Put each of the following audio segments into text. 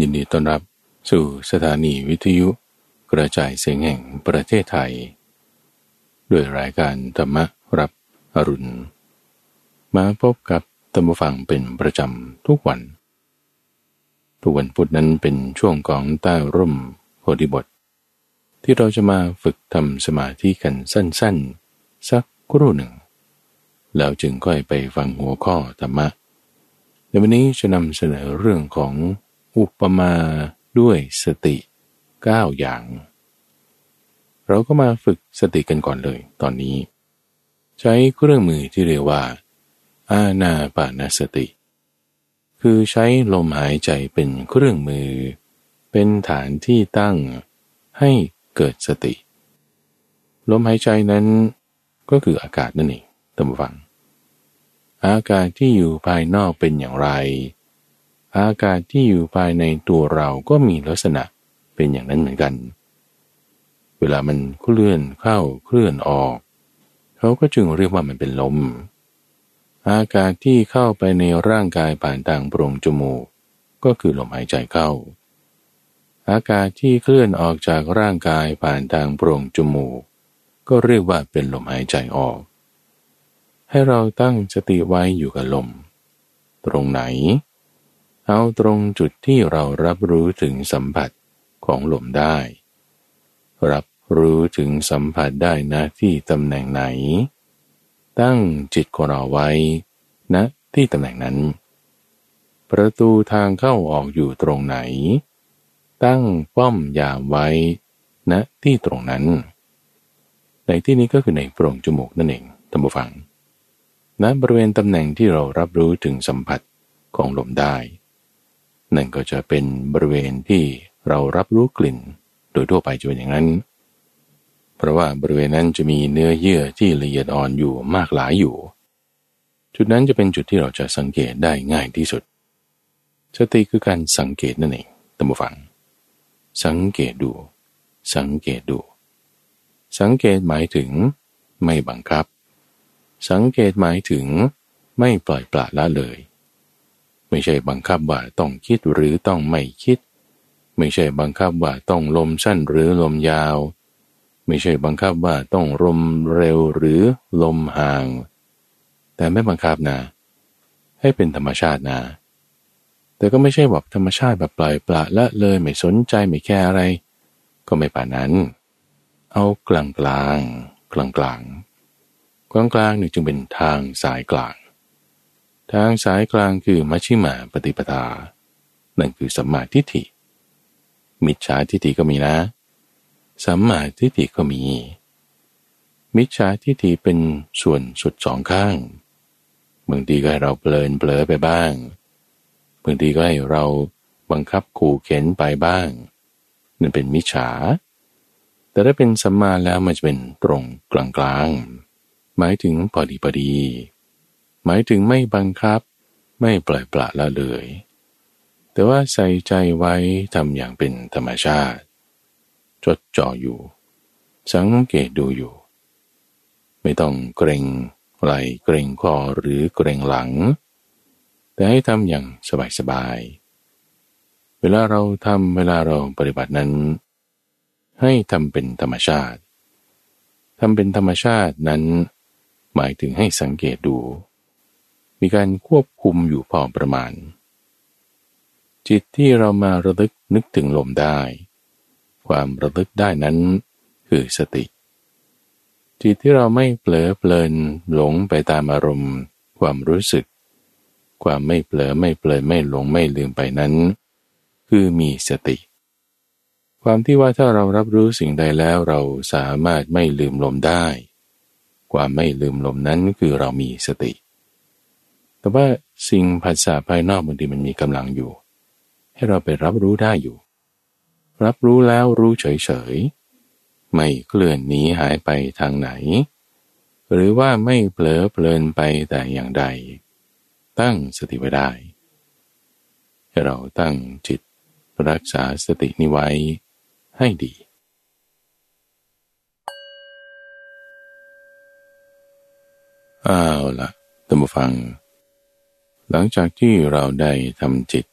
ยินดีต้อนรับสู่สถานีวิทยุกระจายเสียงแห่งประเทศไทย ด้วยรายการธรรมรับอรุณ มาพบกับธรรมฟังเป็นประจำทุกวัน ทุกวันพุธนั้นเป็นช่วงของใต้ร่มโพธิบท ที่เราจะมาฝึกทำสมาธิกันสั้นๆ สักครู่หนึ่ง แล้วจึงค่อยไปฟังหัวข้อธรรมะในวันนี้จะนำเสนอเรื่องของ อุปมาด้วยสติ9อย่าง เราก็มาฝึกสติกันก่อนเลยตอนนี้ ใช้เครื่องมือที่เรียกว่า อาณาปานสติ คือใช้ลมหายใจเป็นเครื่องมือ เป็นฐานที่ตั้งให้เกิดสติ ลมหายใจนั้นก็คืออากาศนั่นเองตั้งฟัง อากาศที่อยู่ภายนอกเป็นอย่างไร อากาศที่อยู่ภายในตัวเราก็มีลักษณะเป็นอย่างนั้นเหมือนกัน เวลามันเคลื่อนเข้าเคลื่อนออก เขาก็จึงเรียกว่ามันเป็นลม อากาศที่เข้าไปในร่างกายผ่านทางโพรงจมูก ก็คือลมหายใจเข้า อากาศที่เคลื่อนออกจากร่างกายผ่านทางโพรงจมูก ก็เรียกว่าเป็นลมหายใจออก ให้เราตั้งสติไว้อยู่กับลม ตรงไหน เอาตรงจุดที่เรารับรู้ถึงสัมผัสของลมได้ รับรู้ถึงสัมผัสได้นะที่ตำแหน่งไหน ตั้งจิตของเราไว้ณนะที่ตำแหน่งนั้น ประตูทางเข้าออกอยู่ตรงไหน ตั้งป้อมยามไว้ณนะที่ตรงนั้น ในที่นี้ก็คือในโพรงจมูกนั่นเองท่านผู้ฟังณบริเวณตำแหน่งที่เรารับรู้ถึงสัมผัสของลมได้ นั่นก็จะเป็นบริเวณที่เรารับรู้กลิ่น โดยทั่วไปจะเป็นอย่างนั้น เพราะว่าบริเวณนั้นจะมีเนื้อเยื่อที่ละเอียดอ่อนอยู่มากหลายอยู่ จุดนั้นจะเป็นจุดที่เราจะสังเกตได้ง่ายที่สุด สติคือการสังเกตนั่นเองตั้งฟัง สังเกตดู สังเกตดู สังเกตหมายถึง ไม่บังคับ สังเกตหมายถึง ไม่ปล่อยปละละเลย ไม่ใช่บังคับว่าต้องคิดหรือต้องไม่คิด ไม่ใช่บังคับว่าต้องลมสั้นหรือลมยาว ไม่ใช่บังคับว่าต้องลมเร็วหรือลมห่าง แต่ไม่บังคับนะ ให้เป็นธรรมชาตินะ แต่ก็ไม่ใช่แบบธรรมชาติแบบปล่อยปละละเลยไม่สนใจไม่แคร์อะไร ก็ไม่ป่านั้น เอากลางกลางกลางกลางกลางกลางนี่จึงเป็นทางสายกลาง ทางสายกลางคือมัชชิมาปฏิปทา นั่นคือสัมมาทิฏฐิ มิจฉาทิฏฐิก็มีนะ สัมมาทิฏฐิก็มี มิจฉาทิฏฐิเป็นส่วนสุดสองข้างบางทีก็ให้เราเปลินเปลอไปบ้าง บางทีก็ให้เราบังคับขู่เข็นไปบ้าง นั่นเป็นมิจฉา แต่ถ้าเป็นสัมมาแล้วมันจะเป็นตรงกลางกลางหมายถึงพอดีพอดี หมายถึงไม่บังคับ ไม่ปล่อยปละละเลย แต่ว่าใส่ใจไว้ทำอย่างเป็นธรรมชาติ จดจ่ออยู่ สังเกตดูอยู่ ไม่ต้องเกรงไหลเกรงคอหรือเกรงหลัง แต่ให้ทำอย่างสบายๆ เวลาเราทำเวลาเราปฏิบัตินั้น ให้ทำเป็นธรรมชาติทำเป็นธรรมชาตินั้น หมายถึงให้สังเกตดู มีการควบคุมอยู่พอประมาณ จิตที่เรามาระลึกนึกถึงลมได้ ความระลึกได้นั้นคือสติ จิตที่เราไม่เผลอเพลินหลงไปตามอารมณ์ ความรู้สึก ความไม่เผลอไม่เปลินไม่หลงไม่ลืมไปนั้น คือมีสติ ความที่ว่าถ้าเรารับรู้สิ่งใดแล้วเราสามารถไม่ลืมลมได้ ความไม่ลืมลมนั้นคือเรามีสติ แต่ว่าสิ่งภาษาภายนอกบางทีมันมีกำลังอยู่ ให้เราไปรับรู้ได้อยู่ รับรู้แล้วรู้เฉยๆ ไม่เคลื่อนหนีหายไปทางไหน หรือว่าไม่เผลอเพลินไปแต่อย่างใด ตั้งสติไว้ได้ ให้เราตั้งจิตรักษาสตินี้ไว้ให้ดีอ้าวละท่าฟัง หลังจากที่เราได้ทำจิต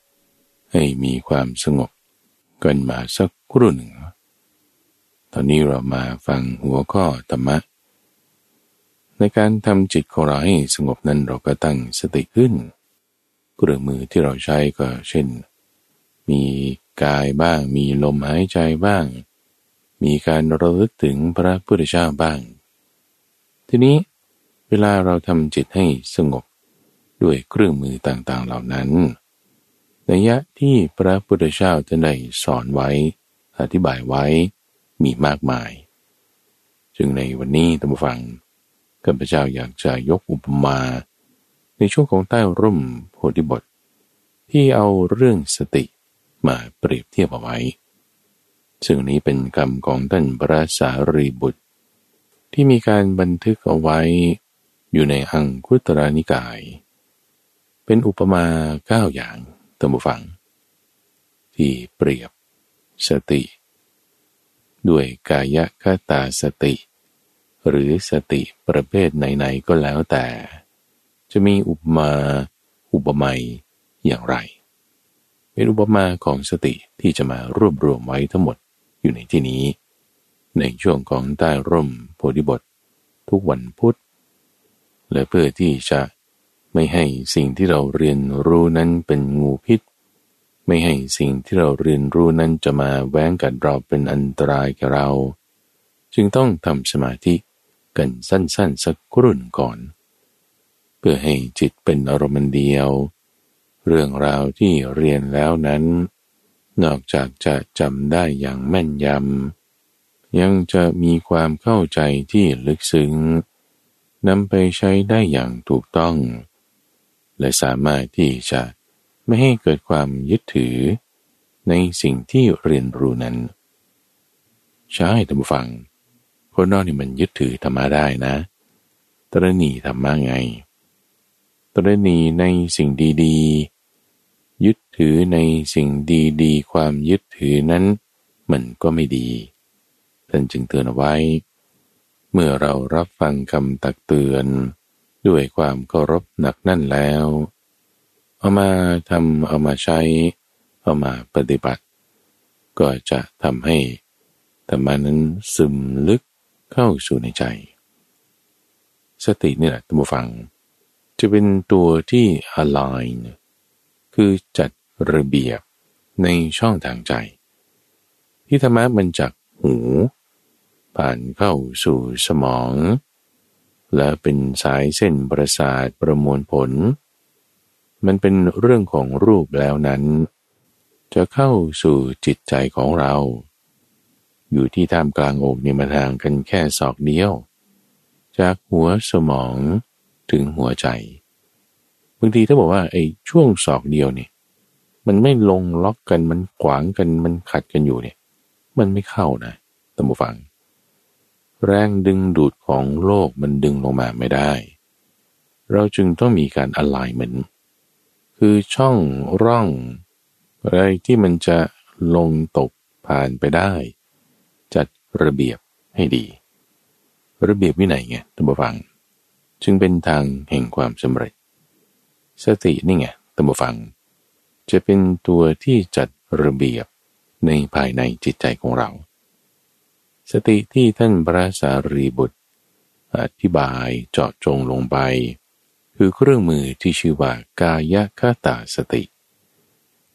ให้มีความสงบกันมาสักครู่หนึ่ง ตอนนี้เรามาฟังหัวข้อธรรมะ ในการทำจิตของเราให้สงบนั้นเราก็ตั้งสติขึ้นเครื่องมือที่เราใช้ก็เช่น มีกายบ้าง มีลมหายใจบ้าง มีการระลึกถึงพระพุทธเจ้าบ้าง ทีนี้เวลาเราทำจิตให้สงบ ด้วยเครื่องมือต่างๆเหล่านั้นนัยยะที่พระพุทธเจ้าท่านได้สอนไว้ อธิบายไว้มีมากมาย จึงในวันนี้ท่านผู้ฟังข้าพเจ้าอยากจะยกอุปมา ในช่วงของใต้ร่มโพธิบท ที่เอาเรื่องสติมาเปรียบเทียบเอาไว้ ซึ่งนี้เป็นคำของท่านพระสารีบุตร ที่มีการบันทึกเอาไว้อยู่ในอังคุตรานิกาย เป็นอุปมาเก้าอย่างตัมบฟัง ที่เปรียบ สติ ด้วยกายคตาสติ หรือสติประเภทไหนๆก็แล้วแต่ จะมีอุปมาอุปไมยอย่างไร เป็นอุปมาของสติที่จะมารวบรวมไว้ทั้งหมดอยู่ในที่นี้ ในช่วงของใต้ร่มโพธิบท ทุกวันพุธและเพื่อที่จะ ไม่ให้สิ่งที่เราเรียนรู้นั้นเป็นงูพิษ ไม่ให้สิ่งที่เราเรียนรู้นั้นจะมาแว้งกัดเราเป็นอันตรายแก่เรา จึงต้องทำสมาธิกันสั้นๆสักครุ่นก่อน เพื่อให้จิตเป็นอารมณ์เดียว เรื่องราวที่เรียนแล้วนั้น นอกจากจะจำได้อย่างแม่นยำ ยังจะมีความเข้าใจที่ลึกซึ้งนำไปใช้ได้อย่างถูกต้อง และสามารถที่จะไม่ให้เกิดความยึดถือในสิ่งที่เรียนรู้นั้น ใช่ท่านผู้ฟัง คนนอกนี่มันยึดถือธรรมะได้นะ ตรณีธรรมะไง ตรณีในสิ่งดีๆ ยึดถือในสิ่งดีๆ ความยึดถือนั้น มันก็ไม่ดี ท่านจึงเตือนเอาไว้ เมื่อเรารับฟังคำตักเตือน ด้วยความเคารพหนักนั่นแล้ว เอามาทำเอามาใช้ เอามาปฏิบัติ ก็จะทำให้ธรรมานั้นซึมลึกเข้าสู่ในใจ สตินี่แหละท่านผู้ฟัง จะเป็นตัวที่ align คือจัดระเบียบในช่องทางใจ ที่ธรรมะมันจากหู ผ่านเข้าสู่สมอง และเป็นสายเส้นประสาทประมวลผล มันเป็นเรื่องของรูปแล้วนั้น จะเข้าสู่จิตใจของเรา อยู่ที่ท่ามกลางอกนี่มาทางกันแค่ศอกเดียว จากหัวสมองถึงหัวใจบางทีถ้าบอกว่าไอ้ช่วงศอกเดียวเนี่ยมันไม่ลงล็อกกันมันขวางกันมันขัดกันอยู่เนี่ย มันไม่เข้านะตัมบูฟัง แรงดึงดูดของโลกมันดึงลงมาไม่ได้ เราจึงต้องมีการอะไลเหมือนคือช่องร่อง อะไรที่มันจะลงตกผ่านไปได้ จัดระเบียบให้ดี ระเบียบวินัยไงตัมบฟัง จึงเป็นทางแห่งความสำเร็จ สตินี่ไงตัมบฟัง จะเป็นตัวที่จัดระเบียบในภายในจิตใจของเรา สติที่ท่านพระสารีบุตร อธิบายเจาะจงลงไป คือเครื่องมือที่ชื่อว่ากายคตาสติ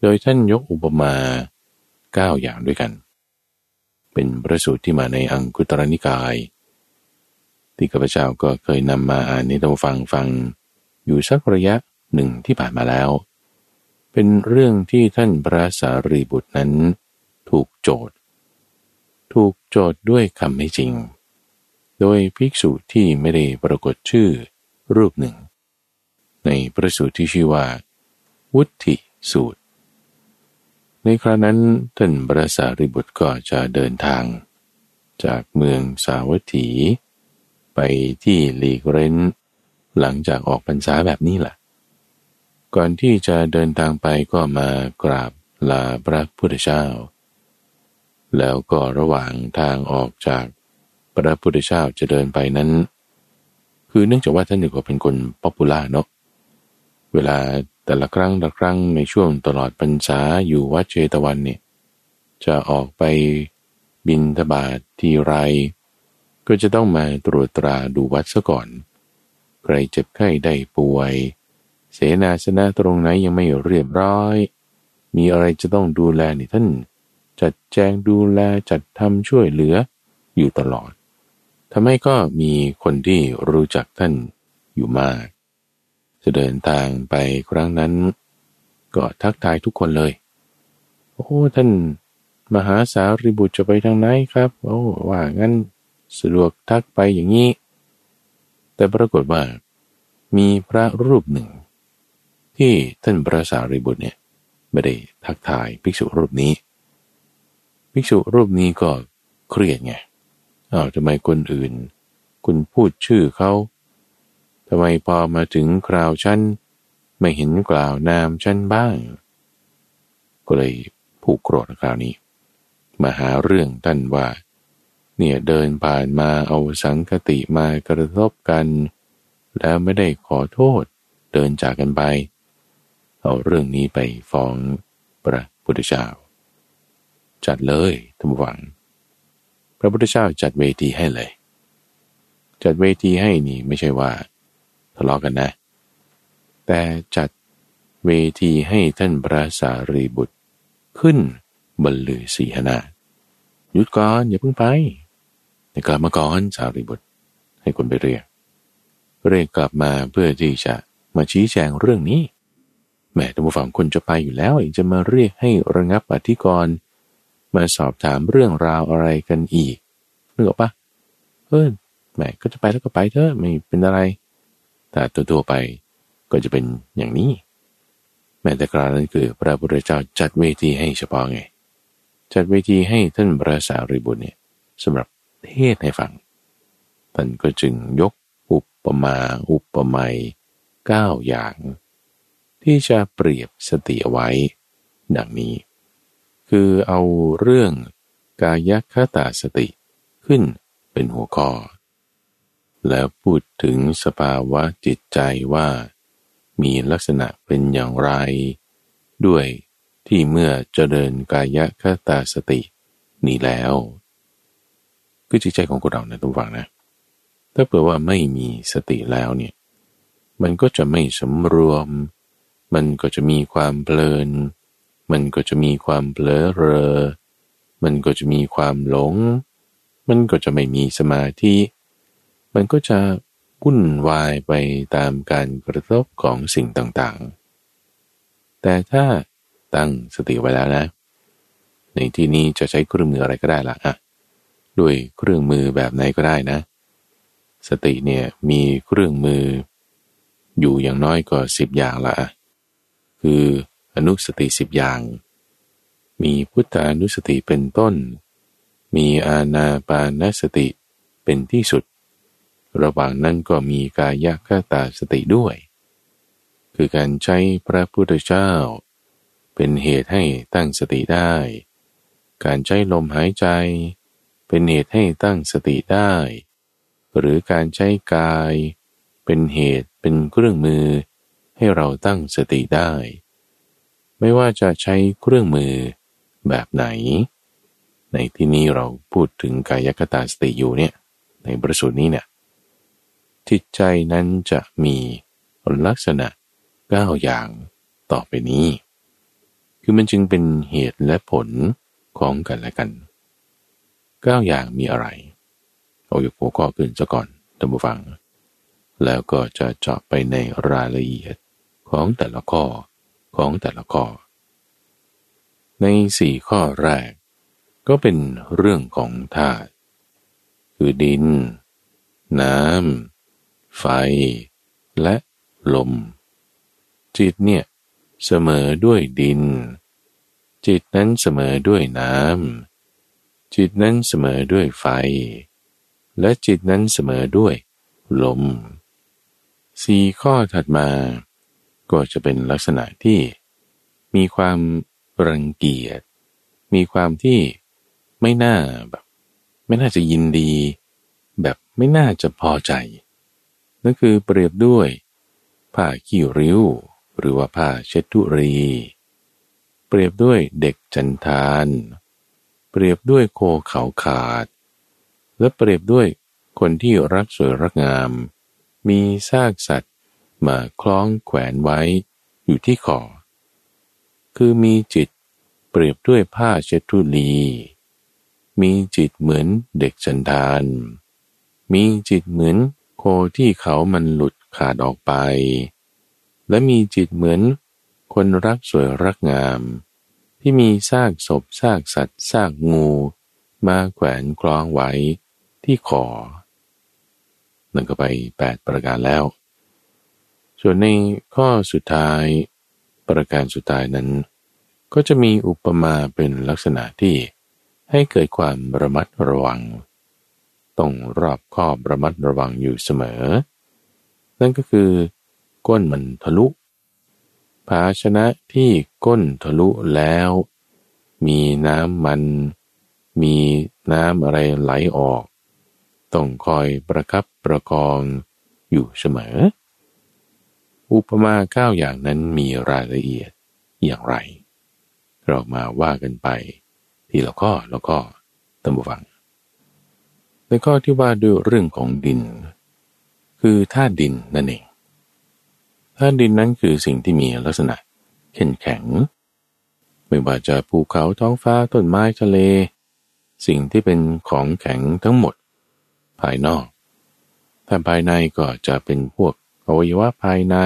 โดยท่านยกอุปมาเก้าอย่างด้วยกัน เป็นประสูตรที่มาในอังคุตรนิกาย ที่ข้าพเจ้าก็เคยนำมาอ่านในตงฟังฟังอยู่สักระยะหนึ่งที่ผ่านมาแล้ว เป็นเรื่องที่ท่านพระสารีบุตรนั้นถูกโจทย์ ถูกโจทย์ด้วยคำไม่จริง โดยภิกษุที่ไม่ได้ปรากฏชื่อรูปหนึ่ง ในประสูตรที่ชื่อว่า วุติสูตร ในครานั้นท่านบรสาริบุตรก็จะเดินทาง จากเมืองสาวัตถี ไปที่ลีกเรนหลังจากออกพรรษาแบบนี้แหละก่อนที่จะเดินทางไปก็มากราบลาพระพุทธเจ้า แล้วก็ระหว่างทางออกจากพระพุทธเจ้าจะเดินไปนั้น คือเนื่องจากว่าท่านหนึ่งก็เป็นคนป๊อปปูล่าเนาะเวลาแต่ละครั้งละครั้งในช่วงตลอดพรรษาอยู่วัดเจตวันเนี่ยจะออกไปบินทบาททีไร ก็จะต้องมาตรวจตราดูวัดซะก่อน ใครเจ็บไข้ได้ป่วย เสนาสนะตรงไหนยังไม่เรียบร้อย มีอะไรจะต้องดูแลนี่ท่าน จัดแจงดูแลจัดทำช่วยเหลืออยู่ตลอดทำให้ก็มีคนที่รู้จักท่านอยู่มาก จะเดินทางไปครั้งนั้น ก็ทักทายทุกคนเลย โอ้ท่านมหาสารีบุตรจะไปทางไหนครับ โอ้ว่างั้นสะดวกทักไปอย่างนี้ แต่ปรากฏว่า มีพระรูปหนึ่ง ที่ท่านพระสารีบุตรเนี่ยไม่ได้ทักทายภิกษุรูปนี้ ภิกษุรูปนี้ก็เครียดไงอ้าวทำไมคนอื่น คุณพูดชื่อเขาทำไมพอมาถึงคราวฉันไม่เห็นกล่าวนามฉันบ้าง ก็เลยผูกโกรธคราวนี้ มาหาเรื่องท่านว่า เนี่ยเดินผ่านมาเอาสังคติมากระทบกัน แล้วไม่ได้ขอโทษเดินจากกันไป เอาเรื่องนี้ไปฟ้องพระพุทธเจ้า จัดเลยท่านผู้ฟัง พระพุทธเจ้าจัดเวทีให้เลย จัดเวทีให้นี่ไม่ใช่ว่าทะเลาะกันนะ แต่จัดเวทีให้ท่านพระสารีบุตร ขึ้นบรรลือสีหนาหยุดก่อนอย่าเพิ่งไปกลับมาก่อนสารีบุตร ให้คนไปเรียก เรียกกลับมาเพื่อที่จะมาชี้แจงเรื่องนี้แม่ท่านผู้ฟังคนจะไปอยู่แล้วจะมาเรียกให้ระงับอธิกรณ์ มาสอบถามเรื่องราวอะไรกันอีกนึกออกปะเออแหมก็จะไปแล้วก็ไปเถอะไม่เป็นอะไร แต่ตัวๆไปก็จะเป็นอย่างนี้ แม้แต่กรานั้นคือพระพุทธเจ้าจัดเวทีให้เฉพาะไง จัดเวทีให้ท่านพระสารีบุตรเนี่ยสำหรับเทศให้ฟังท่านก็จึงยกอุปมาอุปไมยเก้าอย่าง ที่จะเปรียบสติไว้ ดังนี้ คือเอาเรื่องกายคตาสติขึ้นเป็นหัวข้อ แล้วพูดถึงสภาวะจิตใจว่า มีลักษณะเป็นอย่างไร ด้วยที่เมื่อเจริญกายคตาสตินี้แล้วคือจิตใจของคนเรานะทุกฝังนะ ถ้าเผื่อว่าไม่มีสติแล้วเนี่ยมันก็จะไม่สำรวม มันก็จะมีความเพลิน มันก็จะมีความเผลอเรอ มันก็จะมีความหลง มันก็จะไม่มีสมาธิ มันก็จะวุ่นวายไปตามการกระทบของสิ่งต่างๆ แต่ถ้าตั้งสติไว้แล้วนะ ในที่นี้จะใช้เครื่องมืออะไรก็ได้ละอะด้วยเครื่องมือแบบไหนก็ได้นะ สติเนี่ยมีเครื่องมือ อยู่อย่างน้อยก็สิบอย่างละคือ อนุสติสิบอย่าง มีพุทธานุสติเป็นต้น มีอาณาปานสติเป็นที่สุด ระหว่างนั้นก็มีกายคตาสติด้วย คือการใช้พระพุทธเจ้า เป็นเหตุให้ตั้งสติได้ การใช้ลมหายใจ เป็นเหตุให้ตั้งสติได้ หรือการใช้กาย เป็นเหตุเป็นเครื่องมือให้เราตั้งสติได้ ไม่ว่าจะใช้เครื่องมือแบบไหน ในที่นี้เราพูดถึงกายคตาสติอยู่เนี่ย ในบริสุทธิ์นี้เนี่ยจิตใจนั้นจะมีลักษณะก้าอย่างต่อไปนี้ คือมันจึงเป็นเหตุและผลของกันและกันก้าอย่างมีอะไร เอาอยู่หัวข้อขึ้นซะก่อนท่านผู้ฟัง แล้วก็จะเจาะไปในรายละเอียดของแต่ละข้อ ของแต่ละข้อ ในสี่ข้อแรก ก็เป็นเรื่องของธาตุคือดิน น้ำ ไฟ และลม จิตเนี่ยเสมอด้วยดิน จิตนั้นเสมอด้วยน้ำ จิตนั้นเสมอด้วยไฟ และจิตนั้นเสมอด้วยลมสี่ข้อถัดมา ก็จะเป็นลักษณะที่มีความรังเกียจ มีความที่ไม่น่าแบบ ไม่น่าจะยินดี แบบไม่น่าจะพอใจ นั่นคือเปรียบด้วย ผ้าขี้ริ้ว หรือว่าผ้าเช็ดทุรี เปรียบด้วยเด็กจันทาน เปรียบด้วยโคเขาขาด และเปรียบด้วยคนที่รักสวยรักงาม มีซากสัตว์ มาคล้องแขวนไว้อยู่ที่คอ คือมีจิตเปรียบด้วยผ้าเช็ดทุลี มีจิตเหมือนเด็กจันทาน มีจิตเหมือนโคที่เขามันหลุดขาดออกไป และมีจิตเหมือนคนรักสวยรักงาม ที่มีซากศพซากสัตว์ซากงู มาแขวนคล้องไว้ที่คอนั่นก็ไปแปดประการแล้ว ส่วนในข้อสุดท้าย ประการสุดท้ายนั้น ก็จะมีอุปมาเป็นลักษณะที่ให้เกิดความระมัดระวัง ต้องรอบคอบระมัดระวังอยู่เสมอ นั่นก็คือ ก้นมันทะลุ ภาชนะที่ก้นทะลุแล้ว มีน้ำมัน มีน้ำอะไรไหลออก ต้องคอยประคับประคองอยู่เสมอ อุปมาข้าอย่างนั้นมีรายละเอียดอย่างไร เรามาว่ากันไป ทีละข้อแล้วก็ตั้งฟัง ในข้อที่ว่าด้วยเรื่องของดิน คือธาตุดินนั่นเองธาตุดินนั้นคือสิ่งที่มีลักษณะเข้มแข็ง ไม่ว่าจะภูเขาท้องฟ้าต้นไม้ทะเล สิ่งที่เป็นของแข็งทั้งหมด ภายนอกแต่ภายในก็จะเป็นพวก อวัยวะภายใน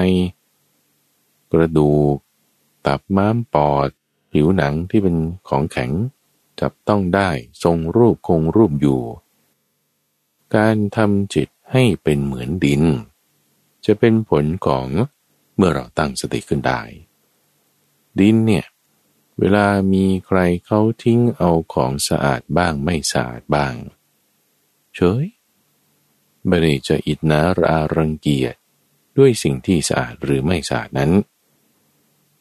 กระดูก ตับม้ามปอด ผิวหนังที่เป็นของแข็ง จับต้องได้ทรงรูปคงรูปอยู่ การทำจิตให้เป็นเหมือนดิน จะเป็นผลของเมื่อเราตั้งสติขึ้นได้ ดินเนี่ย เวลามีใครเขาทิ้งเอาของสะอาดบ้างไม่สะอาดบ้าง เฉยไม่ได้จะอิดนารารังเกียจ ด้วยสิ่งที่สะอาดหรือไม่สะอาดนั้น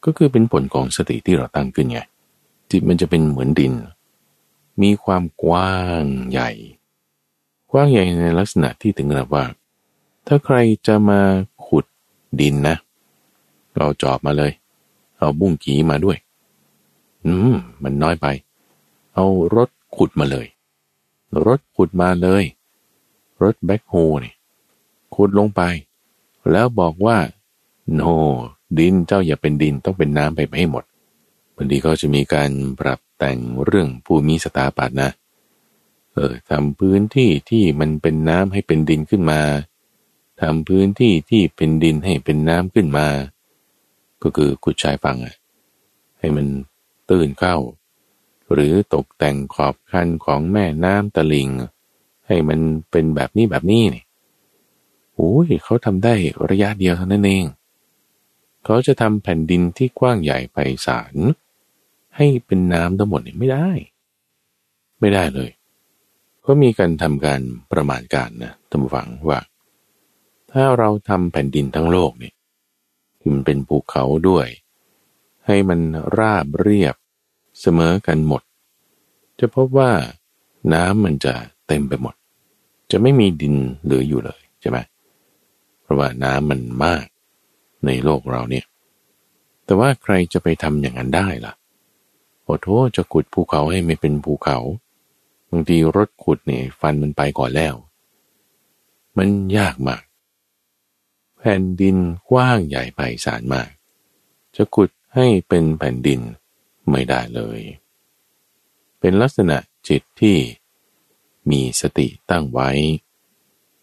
ก็คือเป็นผลของสติที่เราตั้งขึ้นไงจิตมันจะเป็นเหมือนดิน มีความกว้างใหญ่ กว้างใหญ่ในลักษณะที่ถึงระดับว่า ถ้าใครจะมาขุดดินนะ เราจอบมาเลย เอาบุ้งกีมาด้วย อืม มันน้อยไป เอารถขุดมาเลย รถขุดมาเลย รถแบ็คโฮนี่ขุดลงไป แล้วบอกว่าโนดินเจ้าอย่าเป็นดินต้องเป็นน้ำไปให้หมดบางทีก็จะมีการปรับแต่งเรื่องภูมิสถาปัตย์นะ เออทำพื้นที่ที่มันเป็นน้ำให้เป็นดินขึ้นมาทำพื้นที่ที่เป็นดินให้เป็นน้ำขึ้นมา ก็คือขุดชายฝั่งอะให้มันตื่นเข้า หรือตกแต่งขอบคันของแม่น้ำตะลิง ให้มันเป็นแบบนี้แบบนี้นี่ โอ้ยเขาทำได้ระยะเดียวเท่านั้นเอง เขาจะทำแผ่นดินที่กว้างใหญ่ไพศาลให้เป็นน้ำทั้งหมดเนี่ยไม่ได้ ไม่ได้เลยเพราะมีการทำการประมาณการนะท่านผู้ฟังว่า ถ้าเราทำแผ่นดินทั้งโลกเนี่ยมันเป็นภูเขาด้วย ให้มันราบเรียบเสมอกันหมด จะพบว่าน้ำมันจะเต็มไปหมด จะไม่มีดินเหลืออยู่เลยใช่ไหม เพราะว่าน้ำมันมากในโลกเราเนี่ย แต่ว่าใครจะไปทำอย่างนั้นได้ล่ะ โอ้โทจะขุดภูเขาให้ไม่เป็นภูเขา บางทีรถขุดเนี่ยฟันมันไปก่อนแล้ว มันยากมาก แผ่นดินกว้างใหญ่ไพศาลมาก จะขุดให้เป็นแผ่นดินไม่ได้เลย เป็นลักษณะจิตที่มีสติตั้งไว้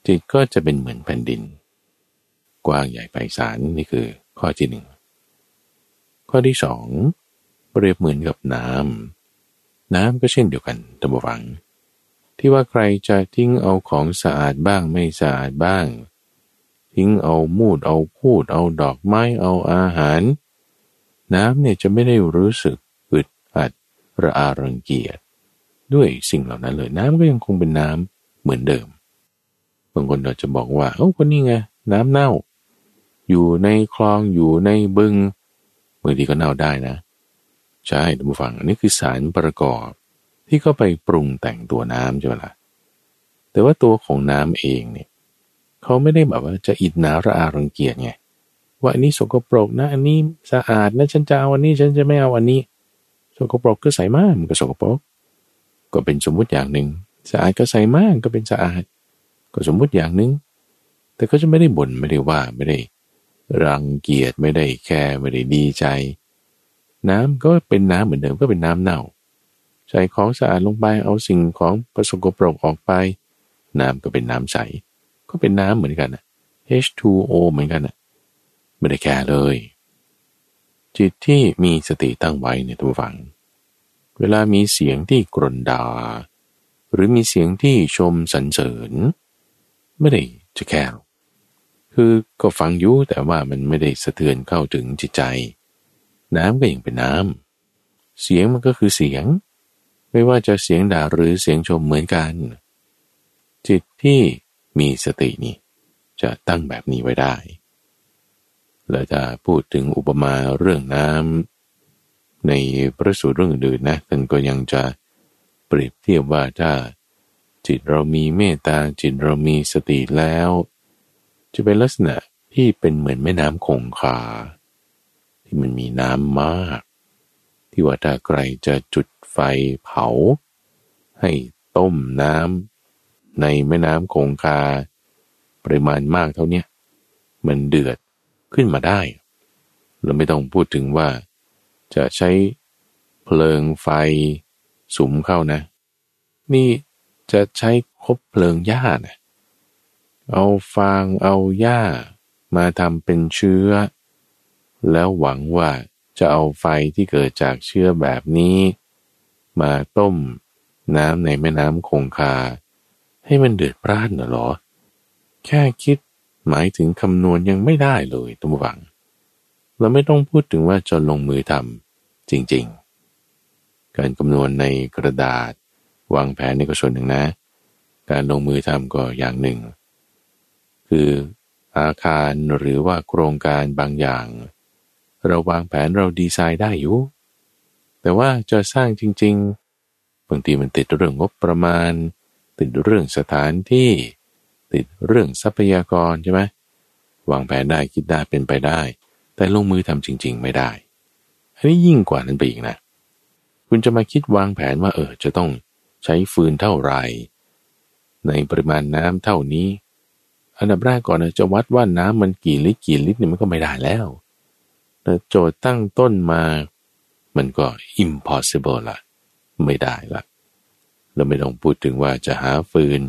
จิตก็จะเป็นเหมือนแผ่นดิน กว้างใหญ่ไพศาลนี่คือข้อที่หนึ่งข้อที่สองเปรียบเหมือนกับน้ำ น้ำก็เช่นเดียวกันตับวัง ที่ว่าใครจะทิ้งเอาของสะอาดบ้างไม่สะอาดบ้าง ทิ้งเอามูดเอาพูดเอาดอกไม้เอาอาหาร น้ำเนี่ยจะไม่ได้รู้สึกอึดอัดระอารังเกียจด้วยสิ่งเหล่านั้นเลยน้ำก็ยังคงเป็นน้ำเหมือนเดิมบางคนอาจจะบอกว่าเอ้าคนนี้ไงน้ำเน่า อยู่ในคลองอยู่ในบึงบางทีก็เน่าได้นะใช่ท่านผู้ฟังอันนี้คือสารประกอบที่เข้าไปปรุงแต่งตัวน้ำใช่ไหมละ่ะแต่ว่าตัวของน้ำเองเนี่ยเขาไม่ได้แบบว่าจะอิดนาระอารังเกียจไงว่าอันนี้สกปรกนะ อันนี้สะอาดนะฉันจะเอาอันนี้ฉันจะไม่เอาอันนี้ สกปรกก็ใส่มากมันก็สกปรก ก็เป็นสมมุติอย่างหนึ่งสะอาดก็ใส่มากก็เป็นสะอาด ก็สมมุติอย่างหนึ่งแต่ก็จะไม่ได้บ่นไม่ได้ว่าไม่ได้ รังเกียจไม่ได้แคร์ไม่ได้ดีใจ น้ำก็เป็นน้ำเหมือนเดิมก็เป็นน้ำเน่า ใส่ของสะอาดลงไปเอาสิ่งของประสกปรกออกไป น้ำก็เป็นน้ำใส ก็เป็นน้ำเหมือนกันนะ H2O เหมือนกันนะไม่ได้แคร์เลย จิตที่มีสติตั้งไว้ในตัวฝัง เวลามีเสียงที่กรนดาหรือมีเสียงที่ชมสรรเสริญ ไม่ได้จะแคร์ คือก็ฟังอยู่แต่ว่ามันไม่ได้สะเทือนเข้าถึงจิตใจ น้ำก็ยังเป็นน้ำ เสียงมันก็คือเสียง ไม่ว่าจะเสียงด่าหรือเสียงชมเหมือนกัน จิตที่มีสตินี่จะตั้งแบบนี้ไว้ได้ แล้วจะพูดถึงอุปมาเรื่องน้ำในพระสูตรเรื่องอื่นนะท่านก็ยังจะเปรียบเทียบว่าถ้าจิตเรามีเมตตาจิตเรามีสติแล้ว จะเป็นลักษณะที่เป็นเหมือนแม่น้ำคงคา ที่มันมีน้ำมาก ที่ว่าถ้าใครจะจุดไฟเผา ให้ต้มน้ำในแม่น้ำคงคา ปริมาณมากเท่านี้มันเดือดขึ้นมาได้ เราไม่ต้องพูดถึงว่า จะใช้เพลิงไฟสุมเข้านะ นี่จะใช้คบเพลิงหญ้านะ เอาฟางเอาหญ้า มาทำเป็นเชื้อ แล้วหวังว่าจะเอาไฟที่เกิดจากเชื้อแบบนี้ มาต้มน้ำในแม่น้ำคงคา ให้มันเดือดพร่านหรอ แค่คิดหมายถึงคำนวณยังไม่ได้เลยตัมวัง เราไม่ต้องพูดถึงว่าจะลงมือทำจริงๆ การคำนวณในกระดาษ วางแผนในก็ส่วนหนึ่งนะ การลงมือทำก็อย่างหนึ่ง คืออาคารหรือว่าโครงการบางอย่าง เราวางแผนเราดีไซน์ได้อยู่ แต่ว่าจะสร้างจริง ๆ บางทีมันติดเรื่องงบประมาณ ติดเรื่องสถานที่ ติดเรื่องทรัพยากรใช่ไหมวางแผนได้คิดได้เป็นไปได้ แต่ลงมือทำจริง ๆ ไม่ได้ อันนี้ยิ่งกว่านั้นไปอีกนะ คุณจะมาคิดวางแผนว่าเออจะต้องใช้ฟืนเท่าไหร่ ในปริมาณน้ำเท่านี้ อันดับแรกก่อนนะจะวัดว่าน้ำมันกี่ลิตรกี่ลิตรเนี่ยมันก็ไม่ได้แล้วแต่โจทย์ตั้งต้นมา มันก็ impossible ละไม่ได้ละเราไม่ต้องพูดถึงว่าจะหาฟืน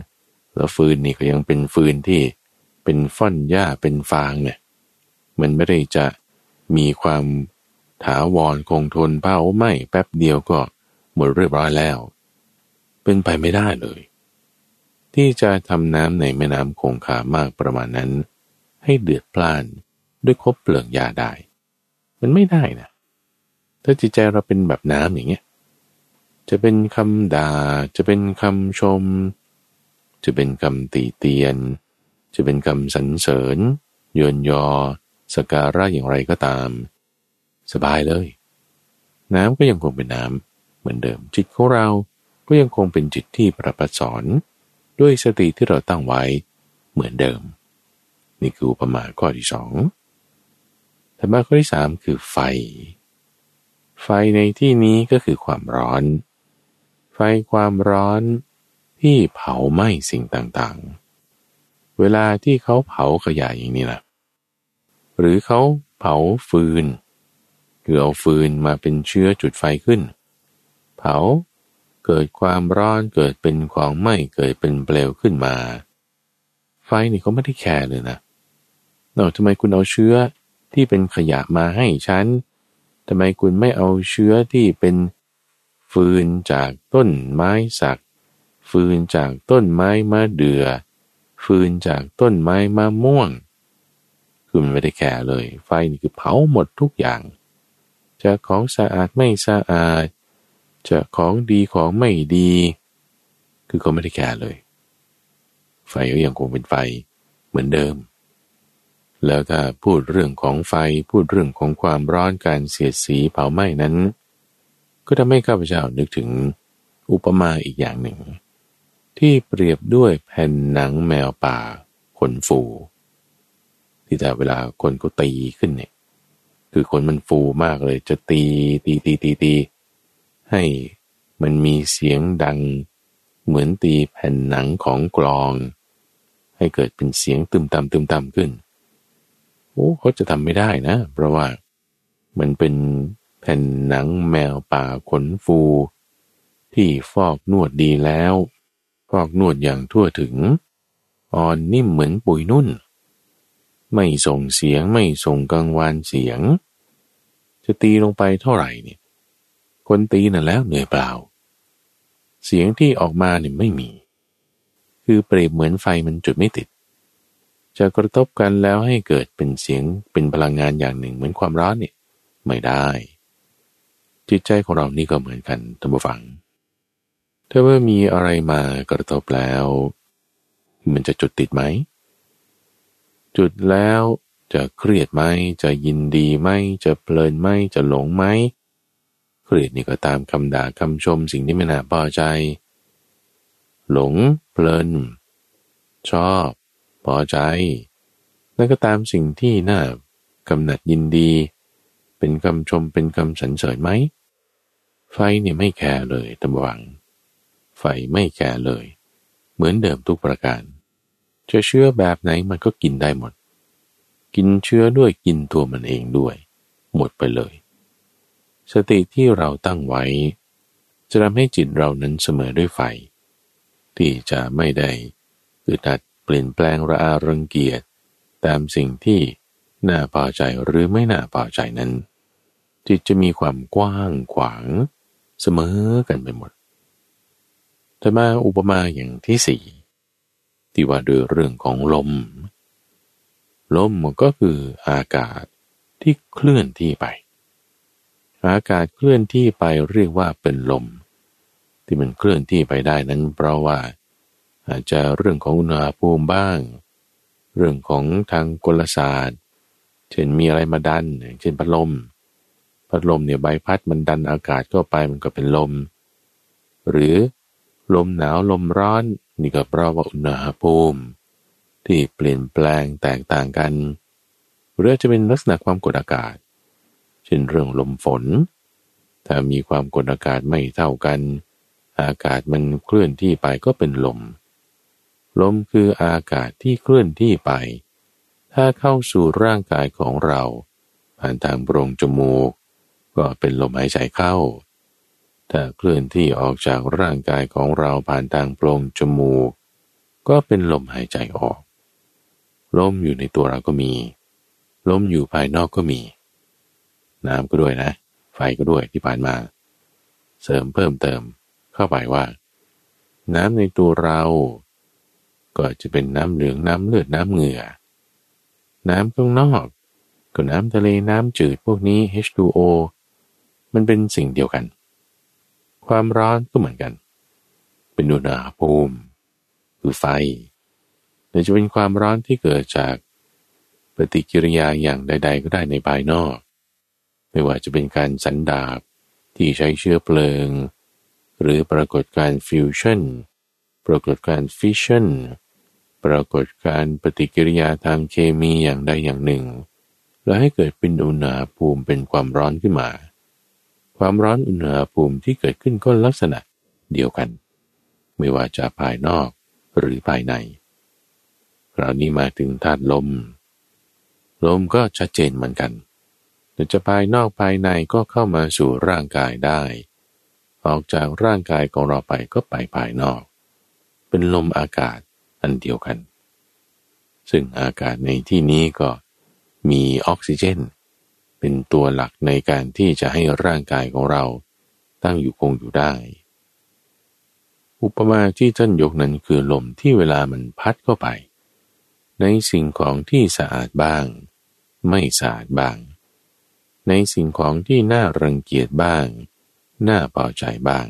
แล้วฟืนนี่ก็ยังเป็นฟืนที่เป็นฟ่อนหญ้าเป็นฟางเนี่ย มันไม่ได้จะมีความถาวรคงทนเผาไหม้แป๊บเดียวก็หมดเรียบร้อยแล้ว เป็นไปไม่ได้เลย ที่จะทำน้ำในแม่น้ำคงคามากประมาณนั้น ให้เดือดพล่านด้วยคบเปลือกยาได้ มันไม่ได้นะ ถ้าจิตใจเราเป็นแบบน้ำอย่างเงี้ย จะเป็นคำด่า จะเป็นคำชม จะเป็นคำตีเตียน จะเป็นคำสรรเสริญยนยอ สการะอย่างไรก็ตาม สบายเลย น้ำก็ยังคงเป็นน้ำเหมือนเดิม จิตของเราก็ยังคงเป็นจิตที่ประพัดสอน ด้วยสติที่เราตั้งไว้เหมือนเดิม นี่คืออุปมาข้อที่สองธรรมะข้อที่สามคือไฟ ไฟในที่นี้ก็คือความร้อน ไฟความร้อนที่เผาไหม้สิ่งต่างๆ เวลาที่เขาเผาขยะอย่างนี้นะหรือเขาเผาฟืน คือเอาฟืนมาเป็นเชื้อจุดไฟขึ้น เผา เกิดความร้อนเกิดเป็นของไหม้เกิดเป็นเปลวขึ้นมา ไฟนี่เขาไม่ได้แคร์เลยนะเราทำไมคุณเอาเชื้อที่เป็นขยะมาให้ฉันทำไมคุณไม่เอาเชื้อที่เป็นฟืนจากต้นไม้สัก ฟืนจากต้นไม้มะเดือ่อ ฟืนจากต้นไม้มะม่วง คือมันไม่ได้แคร์เลย ไฟนี่คือเผาหมดทุกอย่างจะของสะอาดไม่สะอาด จะของดีของไม่ดี คือเขาไม่ได้แคร์เลย ไฟก็ยังคงเป็นไฟเหมือนเดิม แล้วถ้าพูดเรื่องของไฟพูดเรื่องของความร้อนการเสียดสีเผาไหม้นั้น ก็ทำให้ข้าพเจ้านึกถึงอุปมาอีกอย่างหนึ่ง ที่เปรียบด้วยแผ่นหนังแมวป่าขนฟู ที่แต่เวลาคนก็ตีขึ้นเนี่ยคือคนมันฟูมากเลยจะตีตีตีตีตี ให้มันมีเสียงดัง เหมือนตีแผ่นหนังของกลอง ให้เกิดเป็นเสียงตึมตำตึมตำขึ้นโอ้เขาจะทำไม่ได้นะ เพราะว่ามันเป็นแผ่นหนังแมวป่าขนฟู ที่ฟอกนวดดีแล้ว ฟอกนวดอย่างทั่วถึง อ่อนนิ่มเหมือนปุยนุ่น ไม่ส่งเสียงไม่ส่งกังวานเสียง จะตีลงไปเท่าไหร่เนี่ย คนตีนั่นแล้วเหนื่อยเปล่า เสียงที่ออกมาเนี่ยไม่มี คือเปรียบเหมือนไฟมันจุดไม่ติด จะกระทบกันแล้วให้เกิดเป็นเสียงเป็นพลังงานอย่างหนึ่งเหมือนความร้อนเนี่ยไม่ได้ จิตใจของเรานี่ก็เหมือนกันท่านผู้ฟัง ถ้าว่ามีอะไรมากระทบแล้ว มันจะจุดติดไหม จุดแล้วจะเครียดไหม จะยินดีไหม จะเพลินไหม จะหลงไหม เครียดนี่ก็ตามคำด่าคำชมสิ่งที่ไม่น่าพอใจ หลงเพลิน ชอบ พอใจ นั่นก็ตามสิ่งที่น่ากำหนัดยินดี เป็นคำชมเป็นคำสรรเสริญไหม ไฟเนี่ยไม่แคร์เลยตำวัง ไฟไม่แคร์เลย เหมือนเดิมทุกประการ จะเชื้อแบบไหนมันก็กินได้หมด กินเชื้อด้วยกินตัวมันเองด้วย หมดไปเลย สติที่เราตั้งไว้ จะทำให้จิตเรานั้นเสมอด้วยไฟ ที่จะไม่ได้อึดอัดเปลี่ยนแปลงระอารังเกียจตามสิ่งที่น่าพอใจหรือไม่น่าพอใจนั้น จิตจะมีความกว้างขวางเสมอกันไปหมด แต่มาอุปมาอย่างที่สี่ที่ว่าด้วยเรื่องของลม ลมก็คืออากาศที่เคลื่อนที่ไป อากาศเคลื่อนที่ไปเรียกว่าเป็นลม ที่มันเคลื่อนที่ไปได้นั้น เพราะว่า อาจจะเรื่องของอุณหภูมิบ้าง เรื่องของทางกลศาสตร์ เช่นมีอะไรมาดัน เช่นพัดลม พัดลมเนี่ยใบพัดมันดันอากาศเข้าไปมันก็เป็นลม หรือลมหนาวลมร้อนนี่ก็เพราะว่าอุณหภูมิ ที่เปลี่ยนแปลงแตกต่างกัน หรือจะเป็นลักษณะความกดอากาศ ช่นเรื่องลมฝน ถ้ามีความกดอากาศไม่เท่ากัน อากาศมันเคลื่อนที่ไปก็เป็นลม ลมคืออากาศที่เคลื่อนที่ไป ถ้าเข้าสู่ร่างกายของเรา ผ่านทางโพรงจมูก ก็เป็นลมหายใจเข้า ถ้าเคลื่อนที่ออกจากร่างกายของเราผ่านทางโพรงจมูก ก็เป็นลมหายใจออกลมอยู่ในตัวเราก็มี ลมอยู่ภายนอกก็มี น้ำก็ด้วยนะ ไฟก็ด้วยที่ผ่านมา เสริมเพิ่มเติมเข้าไปว่า น้ำในตัวเรา ก็จะเป็นน้ำเหลืองน้ำเลือดน้ำเหงื่อ น้ำข้างนอกก็น้ำทะเลน้ำจืดพวกนี้ H2O มันเป็นสิ่งเดียวกัน ความร้อนก็เหมือนกัน เป็นอุณหภูมิคือไฟหรือจะเป็นความร้อนที่เกิดจากปฏิกิริยาอย่างใด ๆ ก็ได้ในภายนอก ไม่ว่าจะเป็นการสันดาบที่ใช้เชื้อเพลิง หรือปรากฏการณ์ฟิวชั่น ปรากฏการณ์ฟิชชั่น ปรากฏการณ์ปฏิกิริยาทางเคมีอย่างใดอย่างหนึ่ง และให้เกิดเป็นอุณหภูมิเป็นความร้อนขึ้นมา ความร้อนอุณหภูมิที่เกิดขึ้นก็ลักษณะเดียวกัน ไม่ว่าจะภายนอกหรือภายในคราวนี้มาถึงธาตุลม ลมก็ชัดเจนเหมือนกัน แต่จะภายนอกภายในก็เข้ามาสู่ร่างกายได้ ออกจากร่างกายของเราไปก็ไปภายนอก เป็นลมอากาศอันเดียวกัน ซึ่งอากาศในที่นี้ก็มีออกซิเจน เป็นตัวหลักในการที่จะให้ร่างกายของเราตั้งอยู่คงอยู่ได้ อุปมาที่ท่านยกนั้นคือลมที่เวลามันพัดเข้าไป ในสิ่งของที่สะอาดบ้าง ไม่สะอาดบ้าง ในสิ่งของที่น่ารังเกียจบ้าง น่าพอใจบ้าง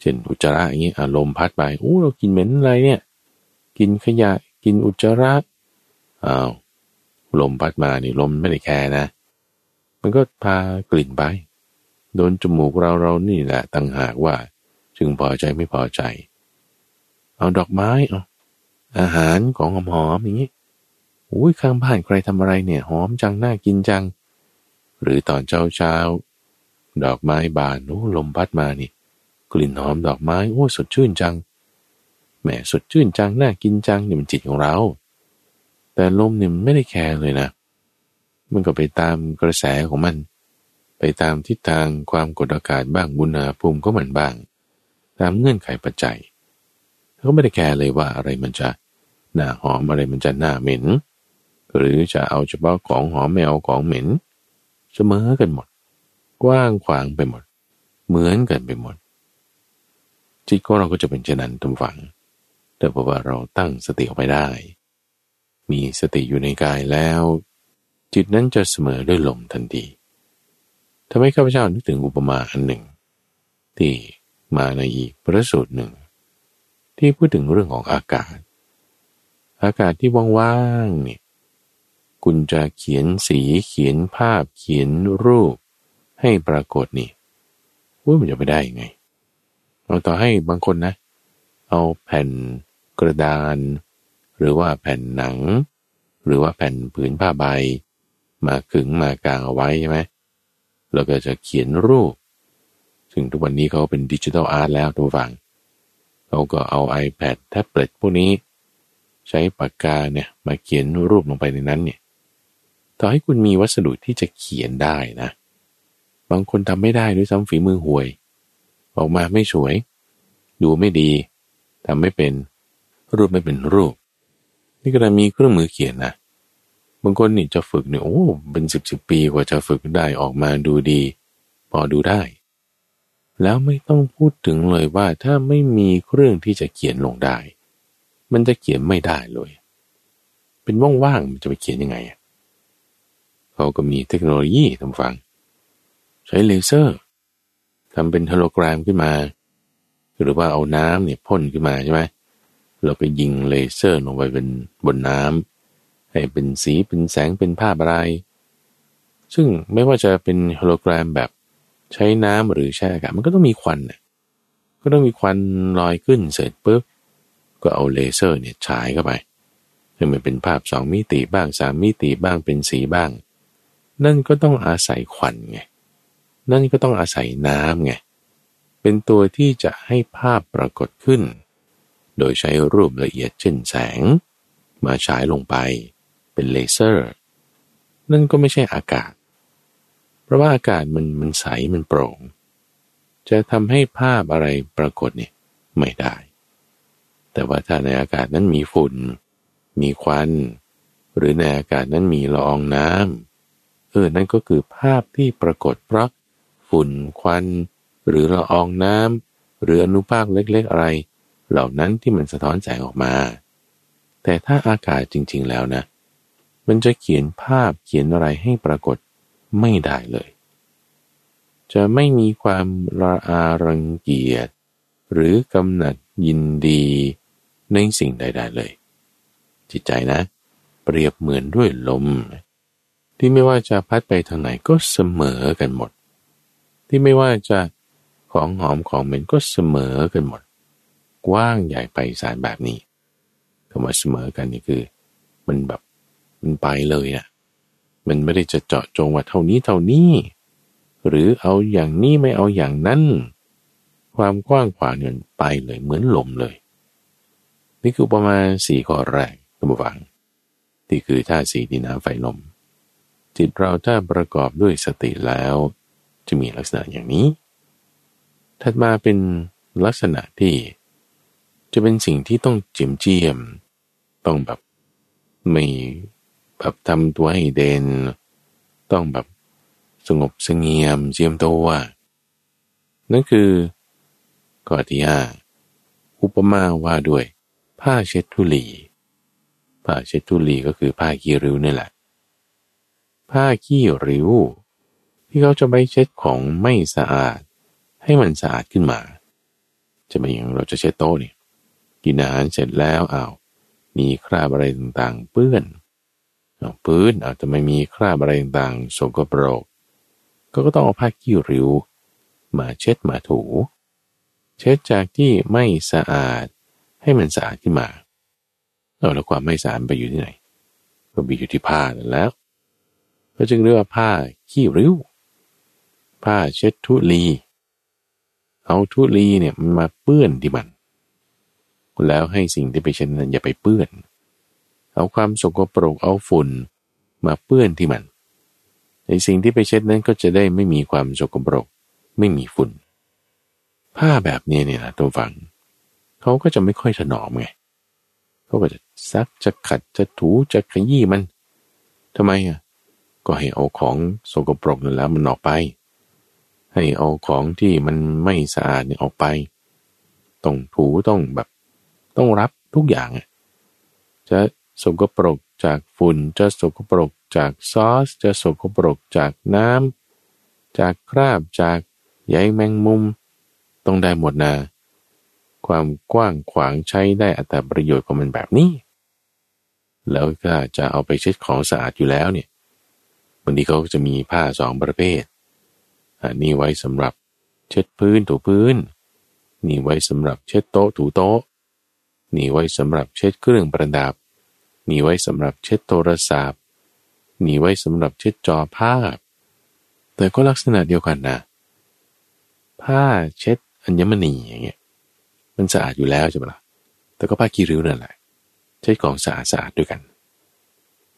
เช่นอุจจาระอย่างนี้อารมณ์พัดไปโอ้เรากินเหม็นอะไรเนี่ย กินขยะ กินอุจจาระอ้าวลมพัดมานี่ลมไม่ได้แคร์นะ มันก็พากลิ่นไปโดนจมูกเราเรานี่แหละตั้งหากว่า จึงพอใจไม่พอใจ เอาดอกไม้เอาอาหารของหอมๆอย่างนี้อุ้ยข้างบ้านใครทำอะไรเนี่ย หอมจังน่ากินจัง หรือตอนเช้าเช้าดอกไม้บานโอ้ลมพัดมานี่ กลิ่นหอมดอกไม้โอ้สดชื่นจังแหมสดชื่นจังน่ากินจังนี่มันจิตของเรา แต่ลมเนี่ยไม่ได้แคร์เลยนะ มันก็ไปตามกระแสของมัน ไปตามทิศทางความกดอากาศบ้างบุณาภูมิก็เหมือนบ้าง ตามเงื่อนไขปัจจัยเขาไม่ได้แคร์เลยว่าอะไรมันจะหน้าหอมอะไรมันจะหน้าเหม็น หรือจะเอาเฉพาะของหอมไม่เอาของเหม็นเสมอกันหมด กว้างขวางไปหมด เหมือนกันไปหมด จิตของเราก็จะเป็นเช่นนั้นทุกฝัง แต่เพราะว่าเราตั้งสติออกไปได้ มีสติอยู่ในกายแล้ว จิตนั้นจะเสมอด้วยลมทันทีทำให้ข้าพเจ้านึกถึงอุปมาอันหนึ่ง ที่มาในอีกพระสูตรหนึ่ง ที่พูดถึงเรื่องของอากาศ อากาศที่ว่างๆเนี่ย คุณจะเขียนสีเขียนภาพเขียนรูป ให้ปรากฏนี่ว่ามันจะไปได้ยังไงเราต่อให้บางคนนะ เอาแผ่นกระดาน หรือว่าแผ่นหนัง หรือว่าแผ่นผืนผ้าใบ มาขึงมากางเอาไว้ใช่ไหมแล้วก็จะเขียนรูป ซึ่งทุกวันนี้เขาเป็นดิจิทัลอาร์ตแล้วทุกฝั่งเขาก็เอา iPad แท็บเล็ตพวกนี้ ใช้ปากกาเนี่ยมาเขียนรูปลงไปในนั้นเนี่ย ต่อให้คุณมีวัสดุที่จะเขียนได้นะ บางคนทำไม่ได้ด้วยซ้ำฝีมือห่วย ออกมาไม่สวย ดูไม่ดีทำไม่เป็นรูปไม่เป็นรูป นี่ก็จะมีเครื่องมือเขียนนะบางคนนี่จะฝึกเนี่ยโอ้เป็นสิบสิบปีกว่าจะฝึกได้ออกมาดูดี พอดูได้ แล้วไม่ต้องพูดถึงเลยว่าถ้าไม่มีเครื่องที่จะเขียนลงได้ มันจะเขียนไม่ได้เลย เป็นว่างๆมันจะไปเขียนยังไงอะ เขาก็มีเทคโนโลยีทำฟัง ใช้เลเซอร์ทำเป็นโฮโลแกรมขึ้นมา หรือว่าเอาน้ำเนี่ยพ่นขึ้นมาใช่ไหมเราก็ยิงเลเซอร์ลงไปเป็นบนน้ำให้เป็นสีเป็นแสงเป็นภาพอะไร ซึ่งไม่ว่าจะเป็นโฮโลแกรมแบบใช้น้ำหรือใช้อากาศมันก็ต้องมีควันเนี่ยก็ต้องมีควันลอยขึ้นเสร็จปุ๊บก็เอาเลเซอร์เนี่ยฉายเข้าไปให้มันเป็นภาพสองมิติบ้างสามมิติบ้างเป็นสีบ้าง นั่นก็ต้องอาศัยควันไง นั่นก็ต้องอาศัยน้ำไง เป็นตัวที่จะให้ภาพปรากฏขึ้น โดยใช้รูปละเอียดเช่นแสง มาฉายลงไปเป็นเลเซอร์ นั่นก็ไม่ใช่อากาศ เพราะว่าอากาศมันมันใสมันโปร่ง จะทำให้ภาพอะไรปรากฏเนี่ยไม่ได้ แต่ว่าถ้าในอากาศนั้นมีฝุ่น มีควัน หรือในอากาศนั้นมีละอองน้ำ เออนั่นก็คือภาพที่ปรากฏเพราะฝุ่นควัน หรือละอองน้ำหรืออนุภาคเล็กๆอะไร เหล่านั้นที่มันสะท้อนแสงออกมา แต่ถ้าอากาศจริง ๆ แล้วนะ มันจะเขียนภาพเขียนอะไรให้ปรากฏไม่ได้เลย จะไม่มีความระอารังเกียจหรือกำหนัดยินดีในสิ่งใด ๆ เลย จิตใจนะ เปรียบเหมือนด้วยลม ที่ไม่ว่าจะพัดไปทางไหนก็เสมอกันหมด ที่ไม่ว่าจะของหอมของเหม็นก็เสมอกันหมด กว้างใหญ่ไปสารแบบนี้คำว่าเสมอกันนี่คือ มันแบบมันไปเลยอะ่ะมันไม่ได้จะเจาะจงว่าเท่านี้เท่านี้ หรือเอาอย่างนี้ไม่เอาอย่างนั้นความกว้างขวางเนี่ยไปเลยเหมือนลมเลย นี่คือประมาณสี่ข้อแรกท่านผู้ฟังที่คือท่าสีดินน้ำไฟลม จิตเราถ้าประกอบด้วยสติแล้ว จะมีลักษณะอย่างนี้ ถัดมาเป็นลักษณะที่จะเป็นสิ่งที่ต้องจิมเจียม ต้องแบบไม่แบบทำตัวให้เด่นต้องแบบสงบสงเงียมเจียมตัวนั่นคือข้อที่ห้าอุปมาว่าด้วย ผ้าเช็ดทุลีผ้าเช็ดทุลีก็คือผ้าขี้ริ้วนี่แหละ ผ้าขี้ริ้ว ที่เขาจะไปเช็ดของไม่สะอาด ให้มันสะอาดขึ้นมา จะเป็นอย่างเราจะเช็ดโต๊ะนี่กินอาหารเสร็จแล้วอ้าวมีคราบอะไรต่างๆ เปื้อนพื้นอาจจะไม่มีคราบอะไรต่างๆสกปรกก็ก็ต้องเอาผ้าขี้ริ้ว มาเช็ดมาถู เช็ดจากที่ไม่สะอาดให้มันสะอาดขึ้นมาเอาแล้วความไม่สะอาดไปอยู่ที่ไหน ก็มีอยู่ที่ผ้านั่นแล้ว ก็จึงเรียกว่าผ้าขี้ริ้ว ผ้าเช็ดทุลี เอาทุลีเนี่ยมันมาเปื้อนที่มัน แล้วให้สิ่งที่ไปเช็ดนั้นอย่าไปเปื้อน เอาความสกปรกเอาฝุ่นมาเปื้อนที่มัน ในสิ่งที่ไปเช็ดนั้นก็จะได้ไม่มีความสกปรกไม่มีฝุ่น ผ้าแบบนี้เนี่ยนะตัวฟัง เขาก็จะไม่ค่อยถนอมไงเขาก็จะซักจะขัดจะถูจะขยี้มันทำไมอะ ก็ให้เอาของสกปรกนั่นแล้วมันออกไป ให้เอาของที่มันไม่สะอาดเนี่ยออกไป ต้องถูต้องแบบต้องรับทุกอย่างอะจะสกปรกจากฝุ่น จะสกปรกจากซอส จะสกปรกจากน้ำ จากคราบ จากใยแมงมุม ต้องได้หมดนะ ความกว้างขวางใช้ได้อัตราประโยชน์ของมันแบบนี้ แล้วก็จะเอาไปเช็ดของสะอาดอยู่แล้วเนี่ย บางทีเขาจะมีผ้าสองประเภทอันนี้ไว้สำหรับเช็ดพื้นถูพื้น นี่ไว้สำหรับเช็ดโต๊ะถูโต๊ะ นี่ไว้สำหรับเช็ดเครื่องประดับ นี่ไว้สำหรับเช็ดโทรศัพท์ นี่ไว้สำหรับเช็ดจอภาพ แต่ก็ลักษณะเดียวกันนะผ้าเช็ดอัญมณีอย่างเงี้ย มันสะอาดอยู่แล้วใช่ไหมล่ะ แต่ก็ผ้ากีริ้วนั่นแหละเช็ดของสะอาดสะอาดด้วยกัน